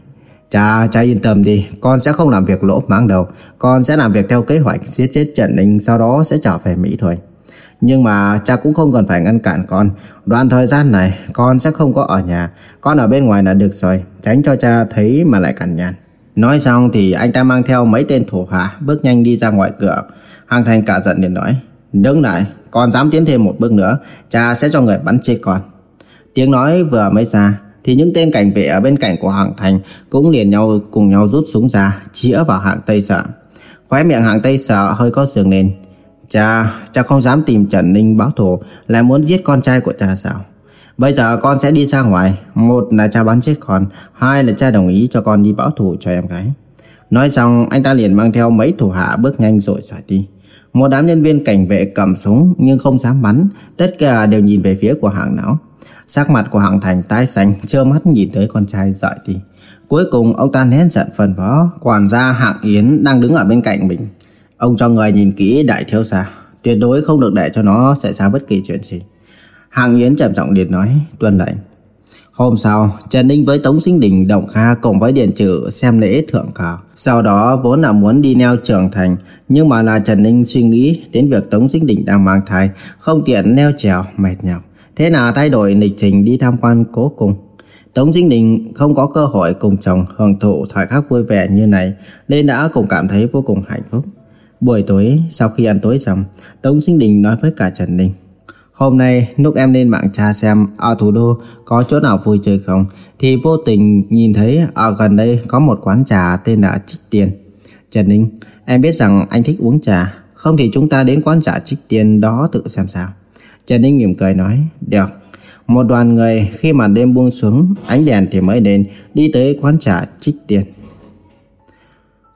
Cha, cha yên tâm đi, con sẽ không làm việc lỗ mãng đâu. Con sẽ làm việc theo kế hoạch giết chết Trần Ninh sau đó sẽ trở về Mỹ thôi. Nhưng mà cha cũng không cần phải ngăn cản con. Đoạn thời gian này con sẽ không có ở nhà. Con ở bên ngoài là được rồi, tránh cho cha thấy mà lại cằn nhằn. Nói xong thì anh ta mang theo mấy tên thủ hạ bước nhanh đi ra ngoài cửa. Hàng Thành cả giận liền nói. Đứng lại, Con dám tiến thêm một bước nữa Cha sẽ cho người bắn chết con Tiếng nói vừa mới ra thì những tên cảnh vệ ở bên cạnh của hạng thành Cũng liền nhau cùng nhau rút súng ra Chĩa vào hạng Tây sợ. Khóe miệng hạng Tây sợ hơi có sườn lên. Cha, cha không dám tìm Trần Ninh báo thù Lại muốn giết con trai của cha sao? Bây giờ con sẽ đi ra ngoài. Một là cha bắn chết con Hai là cha đồng ý cho con đi báo thù cho em gái. Nói xong anh ta liền mang theo mấy thủ hạ bước nhanh rồi rời đi. Một đám nhân viên cảnh vệ cầm súng nhưng không dám bắn Tất cả đều nhìn về phía của hạng não. Sắc mặt của hạng thành tái xanh Trơ mắt nhìn tới con trai rời thì. Cuối cùng ông ta nén giận phần vó, Quản gia hạng Yến đang đứng ở bên cạnh mình. Ông cho người nhìn kỹ đại thiếu gia. Tuyệt đối không được để cho nó xảy ra bất kỳ chuyện gì. Hạng Yến trầm giọng liền nói tuân lệnh. Hôm sau, Trần Ninh với Tống Sinh Đình, Động Kha cùng với Điện Trừ xem lễ thượng cờ. Sau đó vốn là muốn đi neo trưởng thành, nhưng mà là Trần Ninh suy nghĩ đến việc Tống Sinh Đình đang mang thai, không tiện neo trèo, mệt nhọc. Thế là thay đổi lịch trình đi tham quan cố cùng. Tống Dinh Đình không có cơ hội cùng chồng hưởng thụ thời khắc vui vẻ như này, nên đã cũng cảm thấy vô cùng hạnh phúc. Buổi tối, sau khi ăn tối xong, Tống Dinh Đình nói với cả Trần Ninh. Hôm nay lúc em lên mạng tra xem ở thủ đô có chỗ nào vui chơi không thì vô tình nhìn thấy ở gần đây có một quán trà tên là Trích Tiền. Trần Ninh, em biết rằng anh thích uống trà, không thì chúng ta đến quán trà Trích Tiền đó tự xem sao. Trần Ninh mỉm cười nói, được. Một đoàn người khi màn đêm buông xuống, ánh đèn thì mới đến, đi tới quán trà Trích Tiền.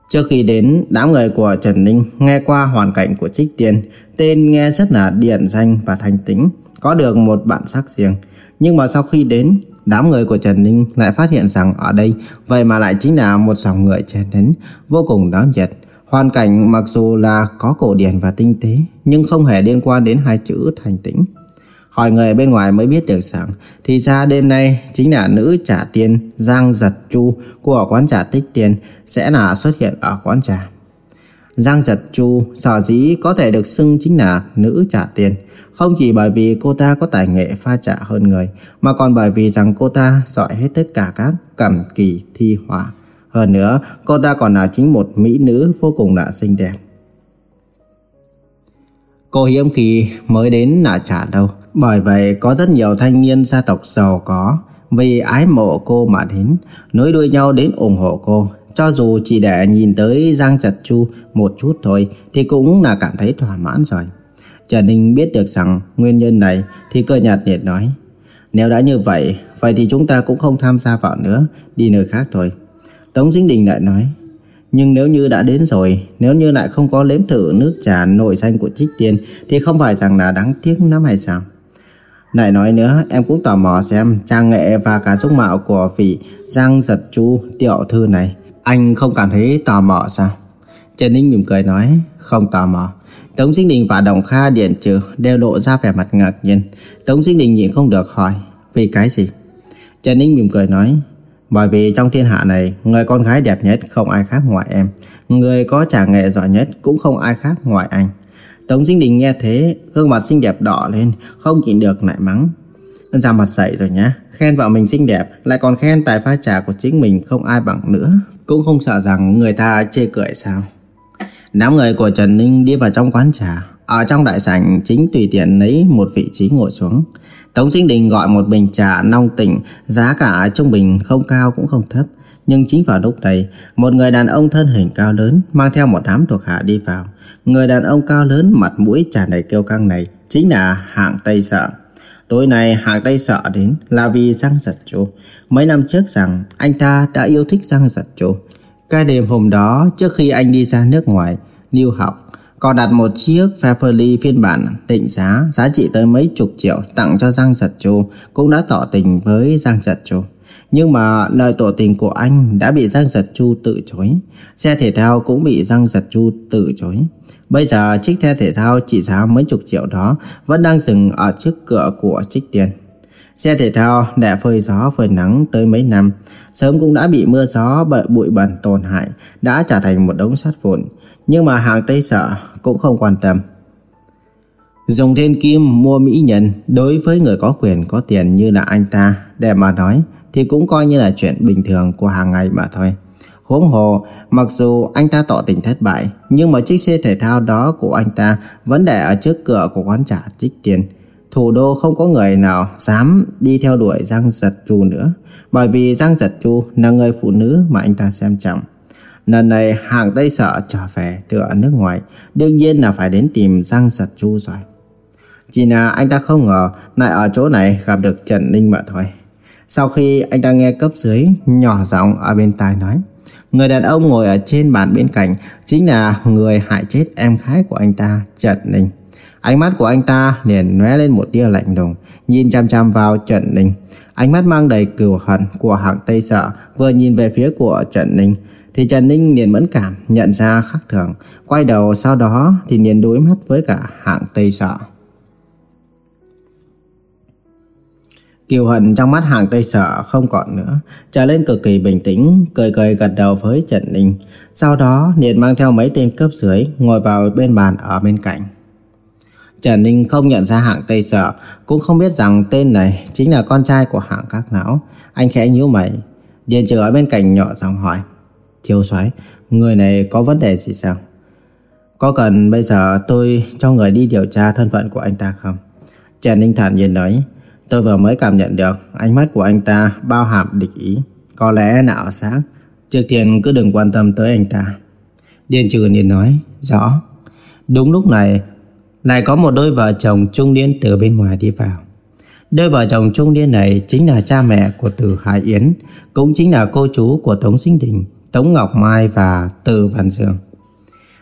Trước khi đến, đám người của Trần Ninh nghe qua hoàn cảnh của Trích Tiên, tên nghe rất là điện danh và thanh tính, có được một bản sắc riêng. Nhưng mà sau khi đến, đám người của Trần Ninh lại phát hiện rằng ở đây vậy mà lại chính là một dòng người chen đến vô cùng náo nhiệt. Hoàn cảnh mặc dù là có cổ điển và tinh tế, nhưng không hề liên quan đến hai chữ thành tĩnh. Hỏi người bên ngoài mới biết được rằng Thì ra đêm nay chính là nữ trả tiền Giang Giật Chu của quán trà Tích Tiền Sẽ là xuất hiện ở quán trà Giang Giật Chu sở dĩ có thể được xưng chính là nữ trả tiền Không chỉ bởi vì cô ta có tài nghệ pha trà hơn người Mà còn bởi vì rằng cô ta giỏi hết tất cả các cẩm kỳ thi họa hơn nữa cô ta còn là chính một mỹ nữ vô cùng là xinh đẹp Cô hiếm khi mới đến là trả đâu bởi vậy có rất nhiều thanh niên gia tộc giàu có vì ái mộ cô mà đến, nối đuôi nhau đến ủng hộ cô. Cho dù chỉ để nhìn tới Giang Trật Chu một chút thôi thì cũng là cảm thấy thỏa mãn rồi. Trần Ninh biết được rằng nguyên nhân này thì cơ nhạt nhiệt nói Nếu đã như vậy, vậy thì chúng ta cũng không tham gia vào nữa, đi nơi khác thôi. Tống Dính Đình lại nói Nhưng nếu như đã đến rồi, nếu như lại không có nếm thử nước trà nội danh của Trích Tiên thì không phải rằng là đáng tiếc lắm hay sao? Lại nói nữa, em cũng tò mò xem trang nghệ và cả dung mạo của vị Giang Giật Chu tiểu thư này. Anh không cảm thấy tò mò sao? Trần Ninh mỉm cười nói, không tò mò. Tống Dĩnh Đình và Đồng Kha Điện Trừ đều lộ ra vẻ mặt ngạc nhiên. Tống Dĩnh Đình nhìn không được hỏi, vì cái gì? Trần Ninh mỉm cười nói, bởi vì trong thiên hạ này, người con gái đẹp nhất không ai khác ngoài em. Người có trả nghệ giỏi nhất cũng không ai khác ngoài anh. Tống Dinh Đình nghe thế, gương mặt xinh đẹp đỏ lên, không nhịn được lại mắng. Ra mặt dậy rồi nhá, khen vợ mình xinh đẹp, lại còn khen tài pha trà của chính mình không ai bằng nữa. Cũng không sợ rằng người ta chê cười sao. Đám người của Trần Ninh đi vào trong quán trà, ở trong đại sảnh chính tùy tiện lấy một vị trí ngồi xuống. Tống Sinh Đình gọi một bình trà nong tỉnh, giá cả trung bình không cao cũng không thấp. Nhưng chính vào lúc này, một người đàn ông thân hình cao lớn mang theo một đám thuộc hạ đi vào. Người đàn ông cao lớn mặt mũi tràn đầy kêu căng này chính là hạng Tây Sợ. Tối nay hạng Tây Sợ đến là vì Giang Giật Chu. Mấy năm trước rằng anh ta đã yêu thích Giang Giật Chu. Cái đêm hôm đó trước khi anh đi ra nước ngoài, lưu học, còn đặt một chiếc Beverly phiên bản định giá giá trị tới mấy chục triệu tặng cho Giang Giật Chu cũng đã tỏ tình với Giang Giật Chu. Nhưng mà lời tỏ tình của anh đã bị Giang Giật Chu từ chối. Xe thể thao cũng bị Giang Giật Chu từ chối. Bây giờ chiếc xe thể thao trị giá mấy chục triệu đó vẫn đang dừng ở trước cửa của trích tiền. Xe thể thao đã phơi gió phơi nắng tới mấy năm, sớm cũng đã bị mưa gió bụi bẩn tổn hại, đã trở thành một đống sắt vụn. Nhưng mà hàng Tây sợ cũng không quan tâm. Dùng thiên kim mua mỹ nhân đối với người có quyền có tiền như là anh ta để mà nói thì cũng coi như là chuyện bình thường của hàng ngày mà thôi. Huống hồ, mặc dù anh ta tỏ tình thất bại, nhưng mà chiếc xe thể thao đó của anh ta vẫn để ở trước cửa của quán trà trích tiền. Thủ đô không có người nào dám đi theo đuổi Giang Giật Chu nữa, bởi vì Giang Giật Chu là người phụ nữ mà anh ta xem trọng. Lần này hàng Tây sợ trở về từ ở nước ngoài, đương nhiên là phải đến tìm Giang Giật Chu rồi. Chỉ là anh ta không ngờ lại ở chỗ này gặp được Trần Ninh mà thôi. Sau khi anh ta nghe cấp dưới nhỏ giọng ở bên tai nói, người đàn ông ngồi ở trên bàn bên cạnh chính là người hại chết em gái của anh ta, Trần Ninh. Ánh mắt của anh ta liền lóe lên một tia lạnh lùng, nhìn chăm chăm vào Trần Ninh. Ánh mắt mang đầy cừu hận của hạng Tây Sợ vừa nhìn về phía của Trần Ninh, thì Trần Ninh liền mẫn cảm nhận ra khác thường, quay đầu sau đó thì liền đối mắt với cả hạng Tây Sợ. Kiều hận trong mắt hàng Tây Sở không còn nữa, trở lên cực kỳ bình tĩnh, cười cười gật đầu với Trần Ninh. Sau đó, liền mang theo mấy tên cấp dưới, ngồi vào bên bàn ở bên cạnh. Trần Ninh không nhận ra hạng Tây Sở, cũng không biết rằng tên này chính là con trai của hạng các não. Anh khẽ nhíu mày. Điền trừ ở bên cạnh nhỏ giọng hỏi. Thiếu soái người này có vấn đề gì sao? Có cần bây giờ tôi cho người đi điều tra thân phận của anh ta không? Trần Ninh thản nhiên nói. Tôi vừa mới cảm nhận được ánh mắt của anh ta bao hàm địch ý. Có lẽ là ảo giác. Trước tiên cứ đừng quan tâm tới anh ta. Điền trừ liền nói. Rõ. Đúng lúc này, lại có một đôi vợ chồng trung niên từ bên ngoài đi vào. Đôi vợ chồng trung niên này chính là cha mẹ của Từ Hải Yến, cũng chính là cô chú của Tống Sinh Đình, Tống Ngọc Mai và Từ Văn Dương.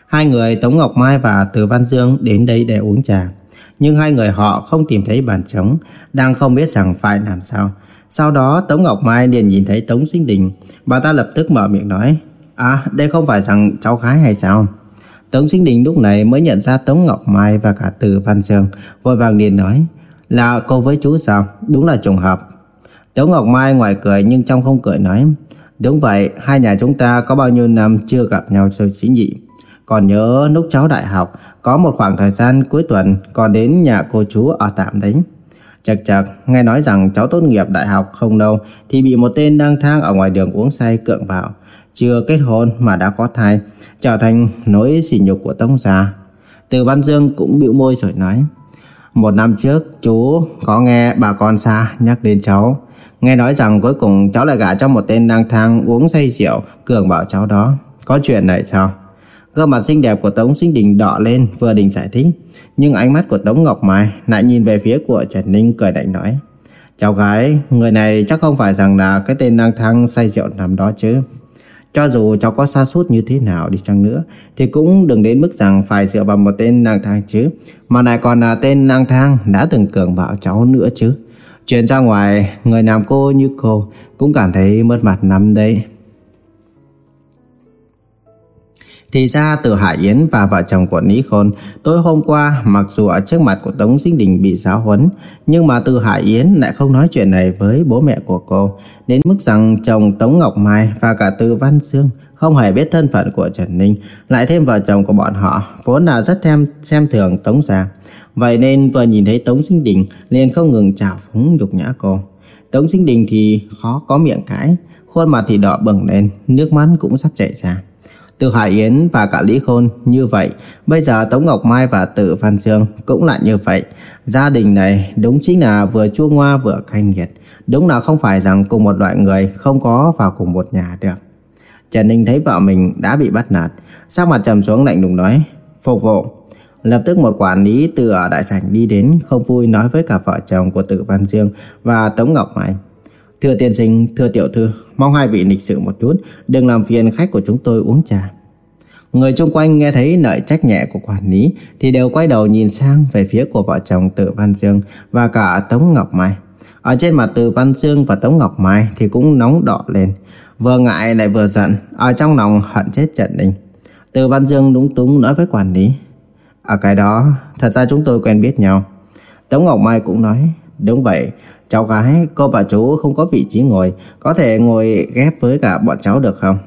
Hai người Tống Ngọc Mai và Từ Văn Dương đến đây để uống trà nhưng hai người họ không tìm thấy bàn trống, đang không biết rằng phải làm sao. Sau đó Tống Ngọc Mai liền nhìn thấy Tống Sinh Đình, bà ta lập tức mở miệng nói, À, đây không phải rằng cháu gái hay sao? Tống Sinh Đình lúc này mới nhận ra Tống Ngọc Mai và cả Từ Văn Dương, vội vàng liền nói, là cô với chú sao? Đúng là trùng hợp. Tống Ngọc Mai ngoài cười nhưng trong không cười nói, đúng vậy, hai nhà chúng ta có bao nhiêu năm chưa gặp nhau rồi chính nhị. Còn nhớ lúc cháu đại học, có một khoảng thời gian cuối tuần còn đến nhà cô chú ở tạm đấy. Chật chật, nghe nói rằng cháu tốt nghiệp đại học không đâu thì bị một tên đang thang ở ngoài đường uống say cưỡng vào. Chưa kết hôn mà đã có thai, trở thành nỗi sỉ nhục của tông già Từ Văn Dương cũng bĩu môi rồi nói. Một năm trước, chú có nghe bà con xa nhắc đến cháu. Nghe nói rằng cuối cùng cháu lại gả cho một tên đang thang uống say rượu, cường bảo cháu đó. Có chuyện này sao? Gương mặt xinh đẹp của Tống Sinh Đình đỏ lên vừa định giải thích Nhưng ánh mắt của Tống Ngọc Mai lại nhìn về phía của Trần Ninh cười đạnh nói Cháu gái, người này chắc không phải rằng là cái tên lang thang say rượu nằm đó chứ Cho dù cháu có xa suốt như thế nào đi chăng nữa Thì cũng đừng đến mức rằng phải dựa vào một tên lang thang chứ Mà lại còn là tên lang thang đã từng cường bạo cháu nữa chứ Chuyện ra ngoài, người làm cô như cô cũng cảm thấy mất mặt lắm đấy. Thì ra từ Hải Yến và vợ chồng của Lý Khôn tối hôm qua mặc dù ở trước mặt của Tống Sinh Đình bị giáo huấn nhưng mà từ Hải Yến lại không nói chuyện này với bố mẹ của cô đến mức rằng chồng Tống Ngọc Mai và cả Từ Văn Dương không hề biết thân phận của Trần Ninh lại thêm vợ chồng của bọn họ vốn là rất thêm xem thường Tống Giang vậy nên vừa nhìn thấy Tống Sinh Đình liền không ngừng chào phúng nhục nhã cô Tống Sinh Đình thì khó có miệng cãi khuôn mặt thì đỏ bừng lên nước mắt cũng sắp chảy ra từ Hải Yến và cả Lý Khôn như vậy, bây giờ Tống Ngọc Mai và Tử Văn Dương cũng lại như vậy. Gia đình này đúng chính là vừa chua ngoa vừa canh nghiệt. Đúng là không phải rằng cùng một loại người không có vào cùng một nhà được. Trần Ninh thấy vợ mình đã bị bắt nạt, sắc mặt trầm xuống lạnh lùng nói, phục vụ. Lập tức một quản lý từ ở đại sảnh đi đến không vui nói với cả vợ chồng của Tử Văn Dương và Tống Ngọc Mai. Thưa tiên sinh, thưa tiểu thư, mong hai vị lịch sự một chút, đừng làm phiền khách của chúng tôi uống trà. Người chung quanh nghe thấy lời trách nhẹ của quản lý thì đều quay đầu nhìn sang về phía của vợ chồng Tự Văn Dương và cả Tống Ngọc Mai. Ở trên mặt Từ Văn Dương và Tống Ngọc Mai thì cũng nóng đỏ lên, vừa ngại lại vừa giận, ở trong lòng hận chết Trần đình Từ Văn Dương đúng túng nói với quản lý à cái đó, thật ra chúng tôi quen biết nhau. Tống Ngọc Mai cũng nói, đúng vậy, Cháu gái, cô và chú không có vị trí ngồi, có thể ngồi ghép với cả bọn cháu được không?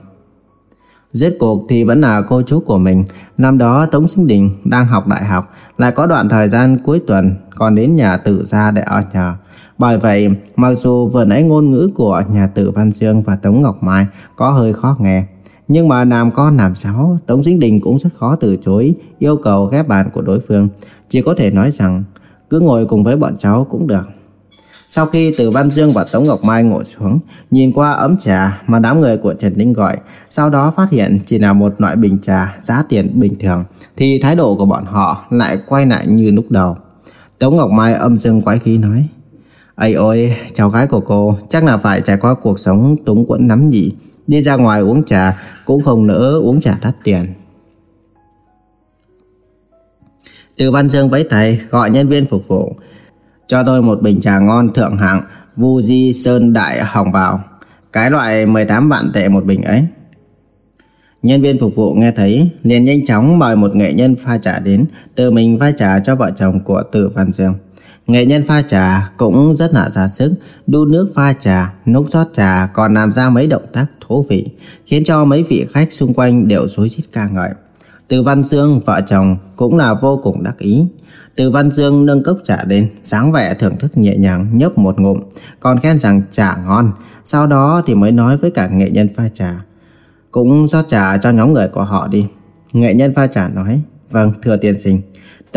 Rốt cuộc thì vẫn là cô chú của mình. Năm đó Tống Sinh Đình đang học đại học, lại có đoạn thời gian cuối tuần còn đến nhà tự gia để ở nhờ. Bởi vậy, mặc dù vừa nãy ngôn ngữ của nhà tử Văn Dương và Tống Ngọc Mai có hơi khó nghe, nhưng mà làm con làm cháu, Tống Dĩnh Đình cũng rất khó từ chối yêu cầu ghép bàn của đối phương. Chỉ có thể nói rằng cứ ngồi cùng với bọn cháu cũng được. Sau khi Từ Văn Dương và Tống Ngọc Mai ngồi xuống, nhìn qua ấm trà mà đám người của Trần Ninh gọi, sau đó phát hiện chỉ là một loại bình trà giá tiền bình thường, thì thái độ của bọn họ lại quay lại như lúc đầu. Tống Ngọc Mai âm dương quái khí nói, Ây ôi, cháu gái của cô chắc là phải trải qua cuộc sống túng quẫn lắm nhỉ. Đi ra ngoài uống trà cũng không nỡ uống trà đắt tiền. Từ Văn Dương vẫy tay gọi nhân viên phục vụ. Cho tôi một bình trà ngon thượng hạng Vu Di Sơn Đại Hồng vào. Cái loại 18 vạn tệ một bình ấy. Nhân viên phục vụ nghe thấy liền nhanh chóng mời một nghệ nhân pha trà đến, tự mình pha trà cho vợ chồng của Từ Văn Dương. Nghệ nhân pha trà cũng rất là ra sức, đu nước pha trà, núc rót trà còn làm ra mấy động tác thú vị, khiến cho mấy vị khách xung quanh đều rối rít ca ngợi. Từ Văn Dương vợ chồng cũng là vô cùng đắc ý. Từ Văn Dương nâng cốc trà lên, sáng vẻ thưởng thức nhẹ nhàng nhấp một ngụm, còn khen rằng trà ngon. Sau đó thì mới nói với cả nghệ nhân pha trà. Cũng rót trà cho nhóm người của họ đi. Nghệ nhân pha trà nói, vâng thưa tiên sinh.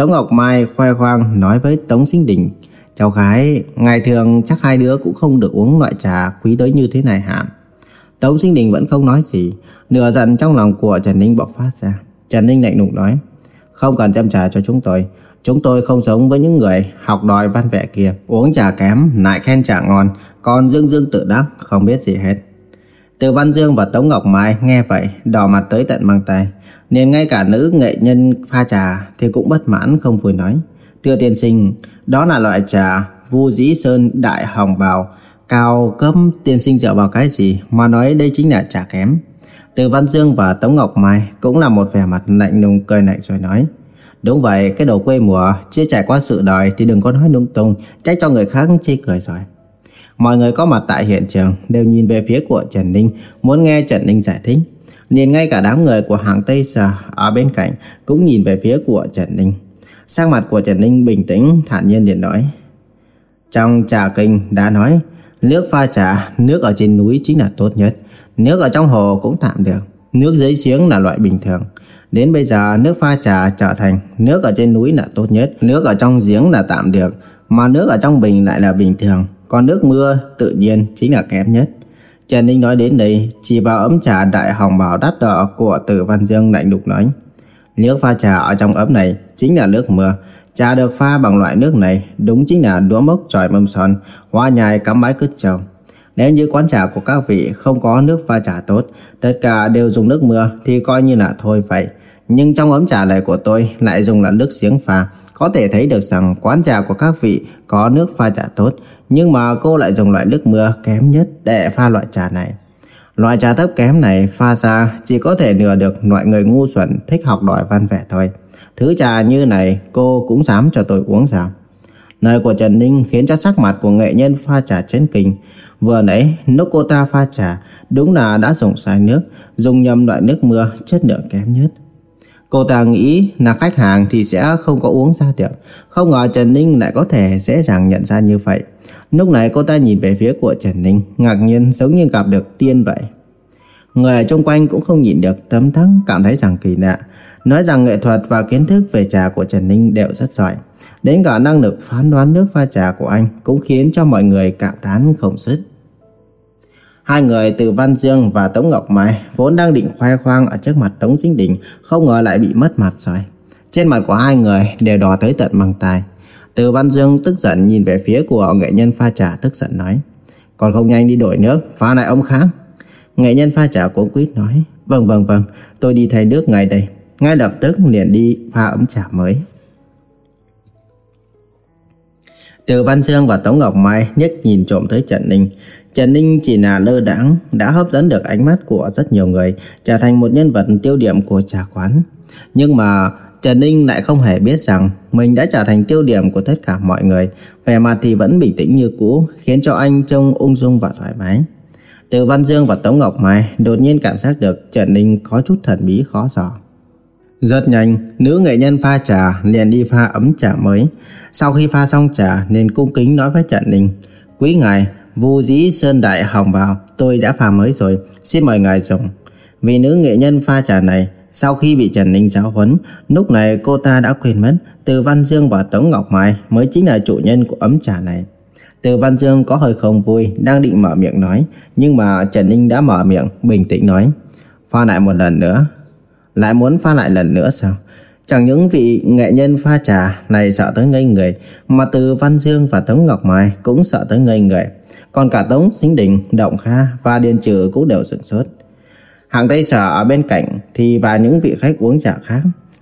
Tống Ngọc Mai khoe khoang nói với Tống Sinh Đình, cháu gái, ngày thường chắc hai đứa cũng không được uống loại trà quý tới như thế này hả? Tống Sinh Đình vẫn không nói gì, nửa giận trong lòng của Trần Ninh bộc phát ra. Trần Ninh lạnh lùng nói, không cần chăm trà cho chúng tôi, chúng tôi không sống với những người học đòi văn vẻ kia, uống trà kém, lại khen trà ngon, còn dương dương tự đắc, không biết gì hết. Từ Văn Dương và Tống Ngọc Mai nghe vậy, đỏ mặt tới tận mang tay nên ngay cả nữ nghệ nhân pha trà thì cũng bất mãn không vui nói. Thưa tiên sinh, đó là loại trà Vu Dĩ Sơn Đại Hồng Bào, cao cấp tiên sinh dựa vào cái gì mà nói đây chính là trà kém. Từ Văn Dương và Tống Ngọc Mai cũng là một vẻ mặt lạnh lùng cười lạnh rồi nói. Đúng vậy, cái đồ quê mùa, chưa trải qua sự đời thì đừng có nói lung tung, trách cho người khác chê cười rồi. Mọi người có mặt tại hiện trường đều nhìn về phía của Trần Ninh, muốn nghe Trần Ninh giải thích Nhìn ngay cả đám người của hàng Tây Sở ở bên cạnh cũng nhìn về phía của Trần Ninh. Sắc mặt của Trần Ninh bình tĩnh, thản nhiên liền nói. Trong trà kinh đã nói, nước pha trà, nước ở trên núi chính là tốt nhất. Nước ở trong hồ cũng tạm được. Nước dưới giếng là loại bình thường. Đến bây giờ nước pha trà trở thành nước ở trên núi là tốt nhất, nước ở trong giếng là tạm được, mà nước ở trong bình lại là bình thường. Còn nước mưa tự nhiên chính là kém nhất. Trần Ninh nói đến đây, chỉ vào ấm trà đại hồng bảo đắt đỏ của Tử Văn Dương lạnh lùng nói. Nước pha trà ở trong ấm này chính là nước mưa. Trà được pha bằng loại nước này đúng chính là đũa mốc tròi mâm son, hoa nhài cắm mái cứt trầu. Nếu như quán trà của các vị không có nước pha trà tốt, tất cả đều dùng nước mưa thì coi như là thôi vậy. Nhưng trong ấm trà này của tôi lại dùng là nước giếng pha, có thể thấy được rằng quán trà của các vị có nước pha trà tốt, nhưng mà cô lại dùng loại nước mưa kém nhất để pha loại trà này. Loại trà thấp kém này pha ra chỉ có thể lừa được loại người ngu xuẩn thích học đòi văn vẻ thôi. Thứ trà như này cô cũng dám cho tôi uống sao? Lời của Trần Ninh khiến cho sắc mặt của nghệ nhân pha trà chấn kinh. Vừa nãy, lúc cô ta pha trà, đúng là đã dùng sai nước, dùng nhầm loại nước mưa chất lượng kém nhất. Cô ta nghĩ là khách hàng thì sẽ không có uống ra được. Không ngờ Trần Ninh lại có thể dễ dàng nhận ra như vậy. Lúc này cô ta nhìn về phía của Trần Ninh, ngạc nhiên giống như gặp được tiên vậy. Người ở xung quanh cũng không nhìn được tấm thắng cảm thấy rằng kỳ lạ. Nói rằng nghệ thuật và kiến thức về trà của Trần Ninh đều rất giỏi. Đến cả năng lực phán đoán nước pha trà của anh cũng khiến cho mọi người cảm thán không dứt. Hai người từ Văn Dương và Tống Ngọc Mai vốn đang định khoe khoang ở trước mặt Tống Chính Đình, không ngờ lại bị mất mặt rồi. Trên mặt của hai người đều đỏ tới tận bằng tai. Từ Văn Dương tức giận nhìn về phía của nghệ nhân pha trà tức giận nói. Còn không nhanh đi đổi nước, pha lại ông khác. Nghệ nhân pha trà cũng quýt nói. Vâng vâng vâng, tôi đi thay nước ngay đây. Ngay lập tức liền đi pha ấm trà mới. Từ Văn Dương và Tống Ngọc Mai nhất nhìn trộm tới Trần Ninh. Trần Ninh chỉ là lơ đãng đã hấp dẫn được ánh mắt của rất nhiều người, trở thành một nhân vật tiêu điểm của trà quán. Nhưng mà Trần Ninh lại không hề biết rằng mình đã trở thành tiêu điểm của tất cả mọi người, vẻ mặt thì vẫn bình tĩnh như cũ, khiến cho anh trông ung dung và thoải mái. Từ Văn Dương và Tống Ngọc Mai đột nhiên cảm giác được Trần Ninh có chút thần bí khó dò. Rất nhanh, nữ nghệ nhân pha trà liền đi pha ấm trà mới. Sau khi pha xong trà nên cung kính nói với Trần Ninh, Quý ngài, Vu dĩ sơn đại hồng vào, tôi đã pha mới rồi, xin mời ngài dùng. Vì nữ nghệ nhân pha trà này, sau khi bị Trần Ninh giáo huấn, lúc này cô ta đã quên mất Từ Văn Dương và Tống Ngọc Mai mới chính là chủ nhân của ấm trà này. Từ Văn Dương có hơi không vui, đang định mở miệng nói, nhưng mà Trần Ninh đã mở miệng, bình tĩnh nói. Pha lại một lần nữa. Lại muốn pha lại lần nữa sao? Chẳng những vị nghệ nhân pha trà này sợ tới ngây người, mà từ Văn Dương và Tống Ngọc Mai cũng sợ tới ngây người. Còn cả Tống Sinh Đình, Động Kha và Điền Trừ cũng đều sửng sốt. Hàng Tây Sở ở bên cạnh thì và những vị khách uống trà khác.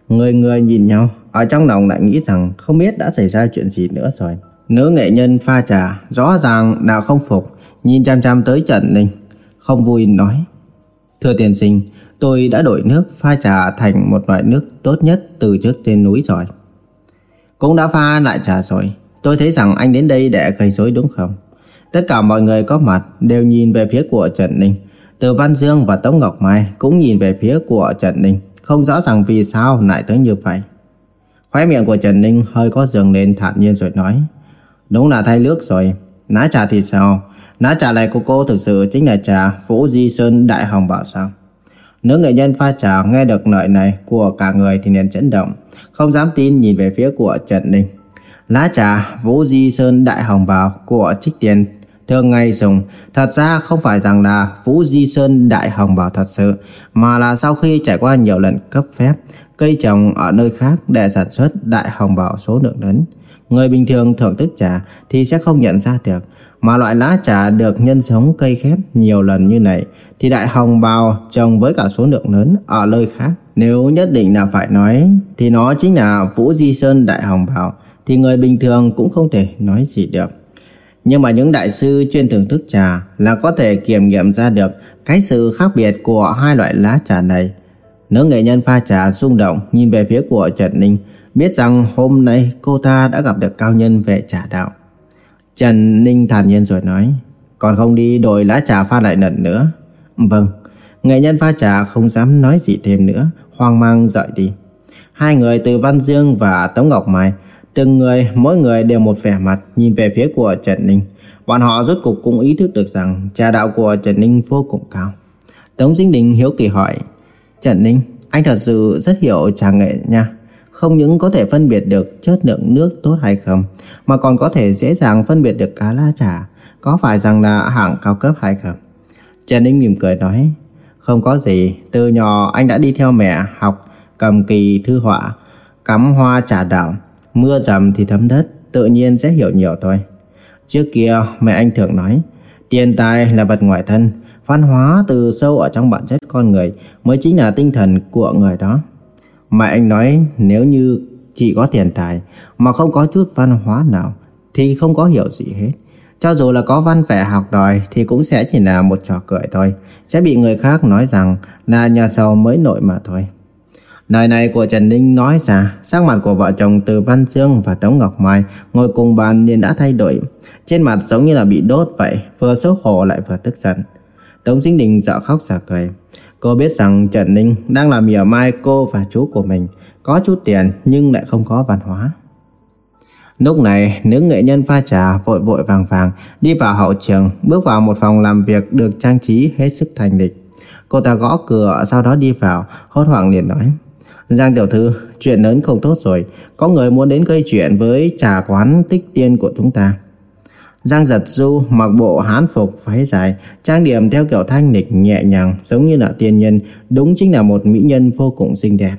Người người nhìn nhau, ở trong lòng lại nghĩ rằng không biết đã xảy ra chuyện gì nữa rồi. Nữ nghệ nhân pha trà rõ ràng nào không phục, nhìn chăm chăm tới Trần Ninh, không vui nói. Thưa tiền sinh, tôi đã đổi nước pha trà thành một loại nước tốt nhất từ trước trên núi rồi. Cũng đã pha lại trà rồi, tôi thấy rằng anh đến đây để gây rối đúng không? Tất cả mọi người có mặt đều nhìn về phía của Trần Ninh. Từ Văn Dương và Tống Ngọc Mai cũng nhìn về phía của Trần Ninh, không rõ ràng vì sao lại tới như vậy. Khóe miệng của Trần Ninh hơi có dường lên thản nhiên rồi nói. Đúng là thay nước rồi, ná trà thì sao? Ná trà này của cô thực sự chính là trà Vũ Di Sơn Đại Hồng Bảo sao? Nữ nghệ nhân pha trà nghe được lời này của cả người thì liền chấn động, không dám tin nhìn về phía của Trần Ninh. Lá trà Vũ Di Sơn Đại Hồng Bảo của Trích Tiền thường ngày dùng thật ra không phải rằng là Vũ Di Sơn Đại Hồng Bảo thật sự, mà là sau khi trải qua nhiều lần cấp phép, cây trồng ở nơi khác để sản xuất Đại Hồng Bảo số lượng lớn. Người bình thường thưởng thức trà thì sẽ không nhận ra được, mà loại lá trà được nhân sống cây khét nhiều lần như này thì đại hồng bào trồng với cả số lượng lớn ở nơi khác. Nếu nhất định là phải nói thì nó chính là Vũ Di Sơn đại hồng bào thì người bình thường cũng không thể nói gì được. Nhưng mà những đại sư chuyên thưởng thức trà là có thể kiểm nghiệm ra được cái sự khác biệt của hai loại lá trà này. Nữ nghệ nhân pha trà rung động nhìn về phía của Trần Ninh, biết rằng hôm nay cô ta đã gặp được cao nhân về trà đạo. Trần Ninh thản nhiên rồi nói, còn không đi đổi lá trà pha lại lần nữa. Vâng, nghệ nhân pha trà không dám nói gì thêm nữa, hoang mang rời đi. Hai người từ Văn Dương và Tống Ngọc Mai, từng người, mỗi người đều một vẻ mặt nhìn về phía của Trần Ninh. Bọn họ rốt cục cũng ý thức được rằng trà đạo của Trần Ninh vô cùng cao. Tống Dinh Đình hiếu kỳ hỏi, Trần Ninh, anh thật sự rất hiểu trà nghệ nha không những có thể phân biệt được chất lượng nước tốt hay không, mà còn có thể dễ dàng phân biệt được cá lá trà, có phải rằng là hạng cao cấp hay không. Trần Ninh mỉm cười nói, không có gì, từ nhỏ anh đã đi theo mẹ học cầm kỳ thư họa, cắm hoa trà đào mưa dầm thì thấm đất, tự nhiên sẽ hiểu nhiều thôi. Trước kia mẹ anh thường nói, tiền tài là vật ngoại thân, văn hóa từ sâu ở trong bản chất con người mới chính là tinh thần của người đó. Mà anh nói nếu như chỉ có tiền tài mà không có chút văn hóa nào thì không có hiểu gì hết. Cho dù là có văn vẻ học đòi thì cũng sẽ chỉ là một trò cười thôi. Sẽ bị người khác nói rằng là nhà giàu mới nổi mà thôi. Lời này của Trần Ninh nói ra, sắc mặt của vợ chồng Từ Văn Dương và Tống Ngọc Mai ngồi cùng bàn liền đã thay đổi. Trên mặt giống như là bị đốt vậy, vừa xấu hổ lại vừa tức giận. Tống Sinh Đình dạo khóc giả cười. Cô biết rằng Trần Ninh đang làm mỉa mai cô và chú của mình, có chút tiền nhưng lại không có văn hóa. Lúc này, nữ nghệ nhân pha trà vội vội vàng vàng đi vào hậu trường, bước vào một phòng làm việc được trang trí hết sức thành lịch. Cô ta gõ cửa, sau đó đi vào, hốt hoảng liền nói. Giang tiểu thư, chuyện lớn không tốt rồi, có người muốn đến gây chuyện với trà quán tích tiên của chúng ta. Giang giật du mặc bộ hán phục váy dài, trang điểm theo kiểu thanh lịch nhẹ nhàng giống như là tiên nhân, đúng chính là một mỹ nhân vô cùng xinh đẹp.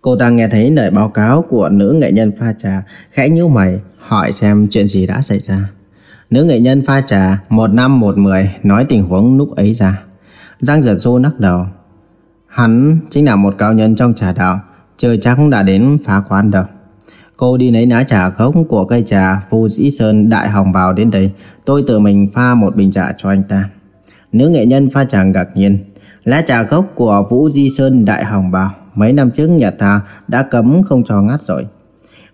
Cô ta nghe thấy lời báo cáo của nữ nghệ nhân pha trà, khẽ nhíu mày, hỏi xem chuyện gì đã xảy ra. Nữ nghệ nhân pha trà, một năm một mười, nói tình huống lúc ấy ra. Giang giật du nắc đầu. Hắn chính là một cao nhân trong trà đạo, chưa chắc đã đến phá quán đâu. Cô đi lấy lá trà gốc của cây trà Phu Dĩ Sơn Đại Hồng vào đến đây. Tôi tự mình pha một bình trà cho anh ta. Nữ nghệ nhân pha trà ngạc nhiên. Lá trà gốc của Vũ Di Sơn Đại Hồng Bào mấy năm trước nhà ta đã cấm không cho ngắt rồi.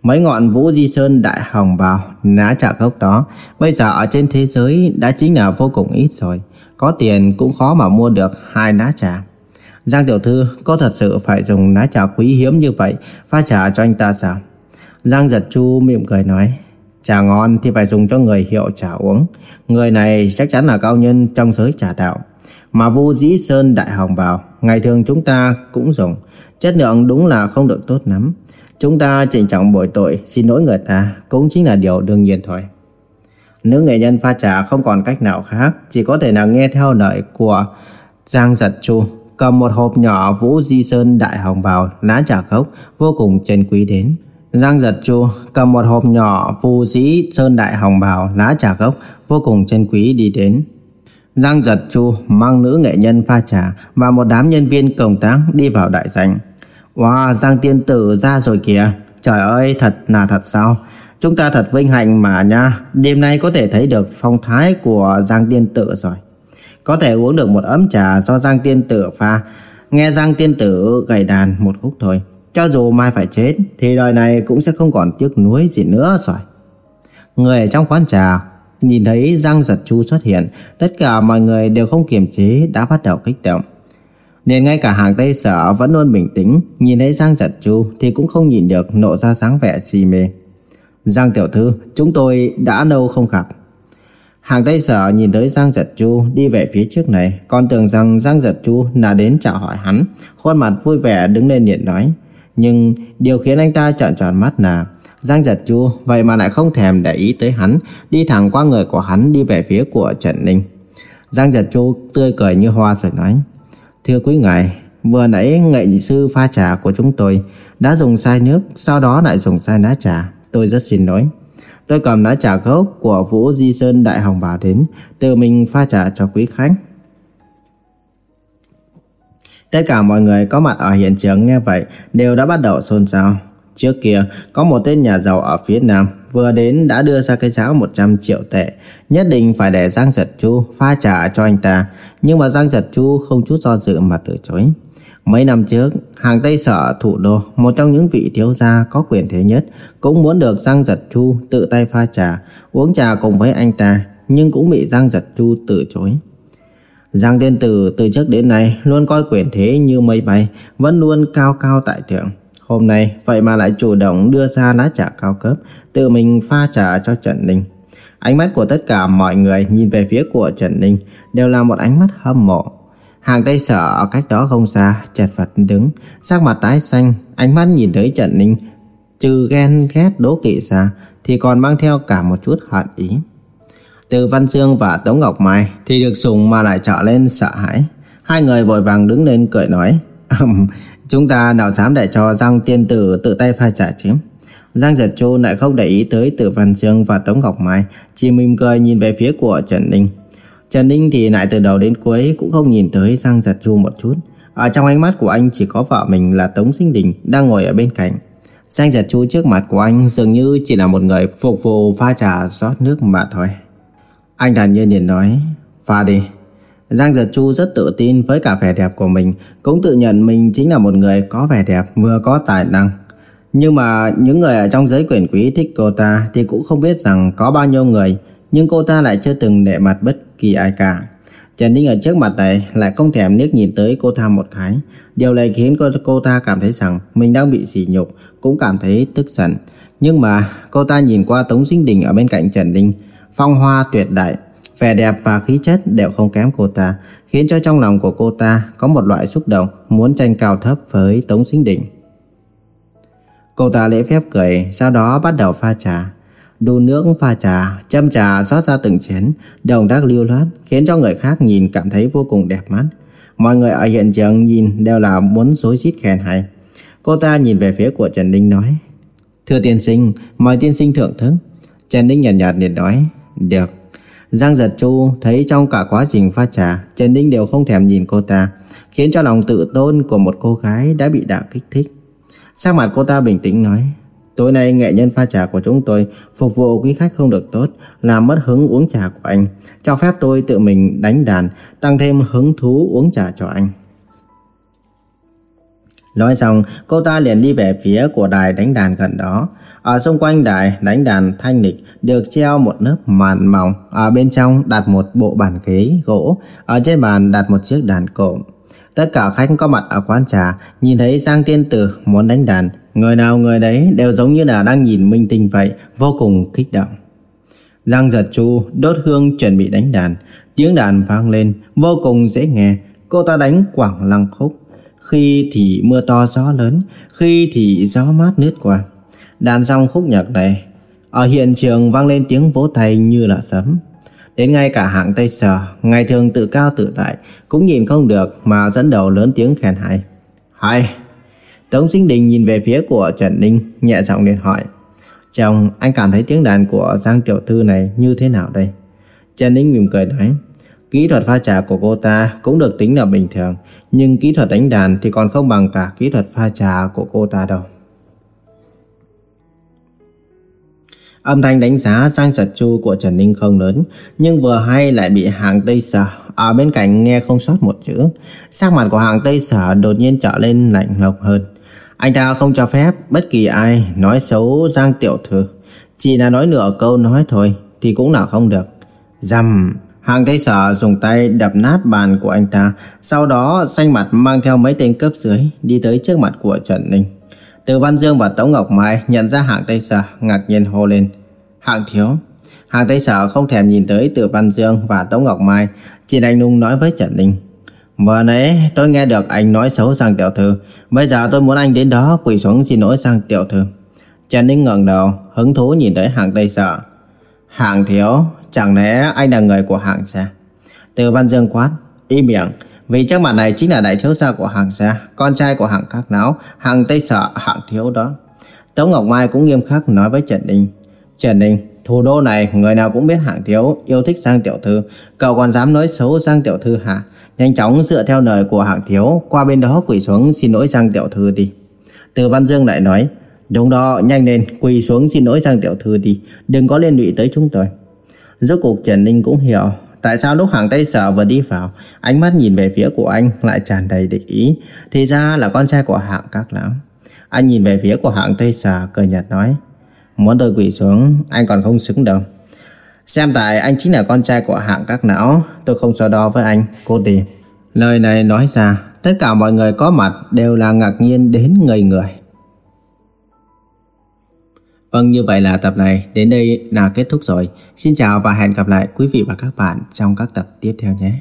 Mấy ngọn Vũ Di Sơn Đại Hồng Bào, lá trà gốc đó, bây giờ ở trên thế giới đã chính là vô cùng ít rồi. Có tiền cũng khó mà mua được hai lá trà. Giang tiểu thư, có thật sự phải dùng lá trà quý hiếm như vậy pha trà cho anh ta sao? Giang giật chu mỉm cười nói Trà ngon thì phải dùng cho người hiệu trà uống Người này chắc chắn là cao nhân trong giới trà đạo mà Vu Dĩ Sơn đại hồng vào ngày thường chúng ta cũng dùng, chất lượng đúng là không được tốt lắm. Chúng ta trịnh trọng bồi tội, xin lỗi người ta, cũng chính là điều đương nhiên thôi. Nữ nghệ nhân pha trà không còn cách nào khác, chỉ có thể là nghe theo lời của Giang Giật Chu, cầm một hộp nhỏ Vũ Di Sơn đại hồng vào lá trà gốc, vô cùng trân quý đến. Giang Giật Chu cầm một hộp nhỏ phù sĩ Sơn đại hồng bào, lá trà gốc, vô cùng chân quý đi đến. Giang Giật Chu mang nữ nghệ nhân pha trà và một đám nhân viên công tác đi vào đại sảnh. Wow, Giang Tiên Tử ra rồi kìa. Trời ơi, thật là thật sao? Chúng ta thật vinh hạnh mà nha. Đêm nay có thể thấy được phong thái của Giang Tiên Tử rồi. Có thể uống được một ấm trà do Giang Tiên Tử pha. Nghe Giang Tiên Tử gầy đàn một khúc thôi. Cho dù mai phải chết thì đời này cũng sẽ không còn tiếc nuối gì nữa rồi. Người ở trong quán trà nhìn thấy Giang Giật Chu xuất hiện, tất cả mọi người đều không kiềm chế đã bắt đầu kích động. Nên ngay cả hàng Tây Sở vẫn luôn bình tĩnh, nhìn thấy Giang Giật Chu thì cũng không nhìn được nộ ra sáng vẻ si mê. Giang Tiểu Thư, chúng tôi đã lâu không gặp. Hàng Tây Sở nhìn tới Giang Giật Chu đi về phía trước này, còn tưởng rằng Giang Giật Chu là đến chào hỏi hắn, khuôn mặt vui vẻ đứng lên điện nói. Nhưng điều khiến anh ta trợn tròn mắt là Giang Giật Chu vậy mà lại không thèm để ý tới hắn, đi thẳng qua người của hắn đi về phía của Trần Ninh. Giang Giật Chu tươi cười như hoa rồi nói. Thưa quý ngài, vừa nãy nghệ sư pha trà của chúng tôi đã dùng sai nước, sau đó lại dùng sai lá trà. Tôi rất xin lỗi. Tôi cầm lá trà gốc của Vũ Di Sơn Đại Hồng Bà đến, tự mình pha trà cho quý khách. Tất cả mọi người có mặt ở hiện trường nghe vậy đều đã bắt đầu xôn xao. Trước kia, có một tên nhà giàu ở phía Nam vừa đến đã đưa ra cái giá 100 triệu tệ, nhất định phải để Giang Giật Chu pha trả cho anh ta, nhưng mà Giang Giật Chu không chút do dự mà từ chối. Mấy năm trước, hàng Tây Sở thủ đô, một trong những vị thiếu gia có quyền thế nhất, cũng muốn được Giang Giật Chu tự tay pha trà, uống trà cùng với anh ta, nhưng cũng bị Giang Giật Chu từ chối. Giang Tiên Tử từ trước đến nay luôn coi quyền thế như mây bay, vẫn luôn cao cao tại thượng. Hôm nay vậy mà lại chủ động đưa ra lá trà cao cấp, tự mình pha trà cho Trần Ninh. Ánh mắt của tất cả mọi người nhìn về phía của Trần Ninh đều là một ánh mắt hâm mộ. Hàng Tây Sở ở cách đó không xa, chật vật đứng, sắc mặt tái xanh, ánh mắt nhìn tới Trần Ninh, trừ ghen ghét đố kỵ ra, thì còn mang theo cả một chút hận ý. Từ Văn Dương và Tống Ngọc Mai thì được sùng mà lại trở lên sợ hãi. Hai người vội vàng đứng lên cười nói, chúng ta nào dám để cho Giang Tiên Tử tự tay pha trà chứ? Giang Giật Chu lại không để ý tới Từ Văn Dương và Tống Ngọc Mai, chỉ mỉm cười nhìn về phía của Trần Ninh. Trần Ninh thì lại từ đầu đến cuối cũng không nhìn tới Giang Giật Chu một chút. Ở trong ánh mắt của anh chỉ có vợ mình là Tống Sinh Đình đang ngồi ở bên cạnh. Giang Giật Chu trước mặt của anh dường như chỉ là một người phục vụ pha trà rót nước mà thôi. Anh thản nhiên liền nói, pha đi. Giang Giật Chu rất tự tin với cả vẻ đẹp của mình, cũng tự nhận mình chính là một người có vẻ đẹp vừa có tài năng. Nhưng mà những người ở trong giới quyền quý thích cô ta thì cũng không biết rằng có bao nhiêu người, nhưng cô ta lại chưa từng nệ mặt bất kỳ ai cả. Trần Ninh ở trước mặt này lại không thèm liếc nhìn tới cô ta một cái. Điều này khiến cô, cô ta cảm thấy rằng mình đang bị sỉ nhục, cũng cảm thấy tức giận. Nhưng mà cô ta nhìn qua Tống Sinh Đình ở bên cạnh Trần Ninh, phong hoa tuyệt đại, vẻ đẹp và khí chất đều không kém cô ta, khiến cho trong lòng của cô ta có một loại xúc động muốn tranh cao thấp với Tống Sinh Đình. Cô ta lễ phép cười, sau đó bắt đầu pha trà. Đun nước pha trà, châm trà rót ra từng chén, động tác lưu loát khiến cho người khác nhìn cảm thấy vô cùng đẹp mắt. Mọi người ở hiện trường nhìn đều là muốn rối rít khen hay. Cô ta nhìn về phía của Trần Ninh nói, Thưa tiên sinh, mời tiên sinh thưởng thức. Trần Ninh nhàn nhạt, nhạt liền nói, được. Giang giật chu thấy trong cả quá trình pha trà, Trần Ninh đều không thèm nhìn cô ta, khiến cho lòng tự tôn của một cô gái đã bị đả kích thích. Sắc mặt cô ta bình tĩnh nói, Tối nay nghệ nhân pha trà của chúng tôi phục vụ quý khách không được tốt, làm mất hứng uống trà của anh. Cho phép tôi tự mình đánh đàn, tăng thêm hứng thú uống trà cho anh. Nói xong, cô ta liền đi về phía của đài đánh đàn gần đó. Ở xung quanh đài đánh đàn thanh lịch được treo một lớp màn mỏng, ở bên trong đặt một bộ bàn ghế gỗ, ở trên bàn đặt một chiếc đàn cổ Tất cả khách có mặt ở quán trà nhìn thấy Giang Tiên Tử muốn đánh đàn, người nào người đấy đều giống như là đang nhìn minh tinh vậy, vô cùng kích động. Giang giật chu đốt hương chuẩn bị đánh đàn, Tiếng đàn vang lên, vô cùng dễ nghe. Cô ta đánh quảng lăng khúc. Khi thì mưa to gió lớn, khi thì gió mát lướt qua. Đàn xong khúc nhạc này, ở hiện trường vang lên tiếng vỗ tay như là sấm. Đến ngay cả hạng Tây Sở, ngày thường tự cao tự đại, cũng nhìn không được mà dẫn đầu lớn tiếng khen hay. Hay! Tống Sinh Đình nhìn về phía của Trần Ninh, nhẹ giọng liền hỏi. Chồng, anh cảm thấy tiếng đàn của Giang Tiểu Thư này như thế nào đây? Trần Ninh mỉm cười nói. Kỹ thuật pha trà của cô ta cũng được tính là bình thường, nhưng kỹ thuật đánh đàn thì còn không bằng cả kỹ thuật pha trà của cô ta đâu. Âm thanh đánh giá sang giật chu của Trần Ninh không lớn, nhưng vừa hay lại bị hàng Tây Sở ở bên cạnh nghe không sót một chữ. Sắc mặt của hàng Tây Sở đột nhiên trở lên lạnh lùng hơn. Anh ta không cho phép bất kỳ ai nói xấu Giang Tiểu Thư. Chỉ là nói nửa câu nói thôi thì cũng là không được. Dầm, hàng Tây Sở dùng tay đập nát bàn của anh ta, sau đó xanh mặt mang theo mấy tên cấp dưới đi tới trước mặt của Trần Ninh. Từ Văn Dương và Tống Ngọc Mai nhận ra hạng Tây Sở ngạc nhiên hô lên. Hạng thiếu. Hạng Tây Sở không thèm nhìn tới Từ Văn Dương và Tống Ngọc Mai, chỉ đành nung nói với Trần Ninh. Vừa nãy tôi nghe được anh nói xấu sang tiểu thư, bây giờ tôi muốn anh đến đó quỳ xuống xin lỗi sang tiểu thư. Trần Ninh ngẩng đầu, hứng thú nhìn tới hạng Tây Sở. Hạng thiếu, chẳng lẽ anh là người của hạng sao? Từ Văn Dương quát, im miệng, vì trước mặt này chính là đại thiếu gia của hàng gia, con trai của hạng các não, hạng Tây Sở, hạng thiếu đó. Tống Ngọc Mai cũng nghiêm khắc nói với Trần Ninh. Trần Ninh, thủ đô này người nào cũng biết hạng thiếu, yêu thích Giang Tiểu Thư. Cậu còn dám nói xấu Giang Tiểu Thư hả? Nhanh chóng dựa theo lời của hạng thiếu, qua bên đó quỳ xuống xin lỗi Giang Tiểu Thư đi. Từ Văn Dương lại nói, đúng đó, nhanh lên, quỳ xuống xin lỗi Giang Tiểu Thư đi, đừng có liên lụy tới chúng tôi. Rốt cuộc Trần Ninh cũng hiểu Tại sao lúc hàng Tây Sở vừa đi vào, ánh mắt nhìn về phía của anh lại tràn đầy địch ý, thì ra là con trai của hạng các lão. Anh nhìn về phía của hạng Tây Sở cười nhạt nói, muốn tôi quỳ xuống, anh còn không xứng đâu. Xem tại anh chính là con trai của hạng các não, tôi không so đo với anh, cô đi. Lời này nói ra, tất cả mọi người có mặt đều là ngạc nhiên đến ngây người. Vâng, như vậy là tập này đến đây là kết thúc rồi. Xin chào và hẹn gặp lại quý vị và các bạn trong các tập tiếp theo nhé.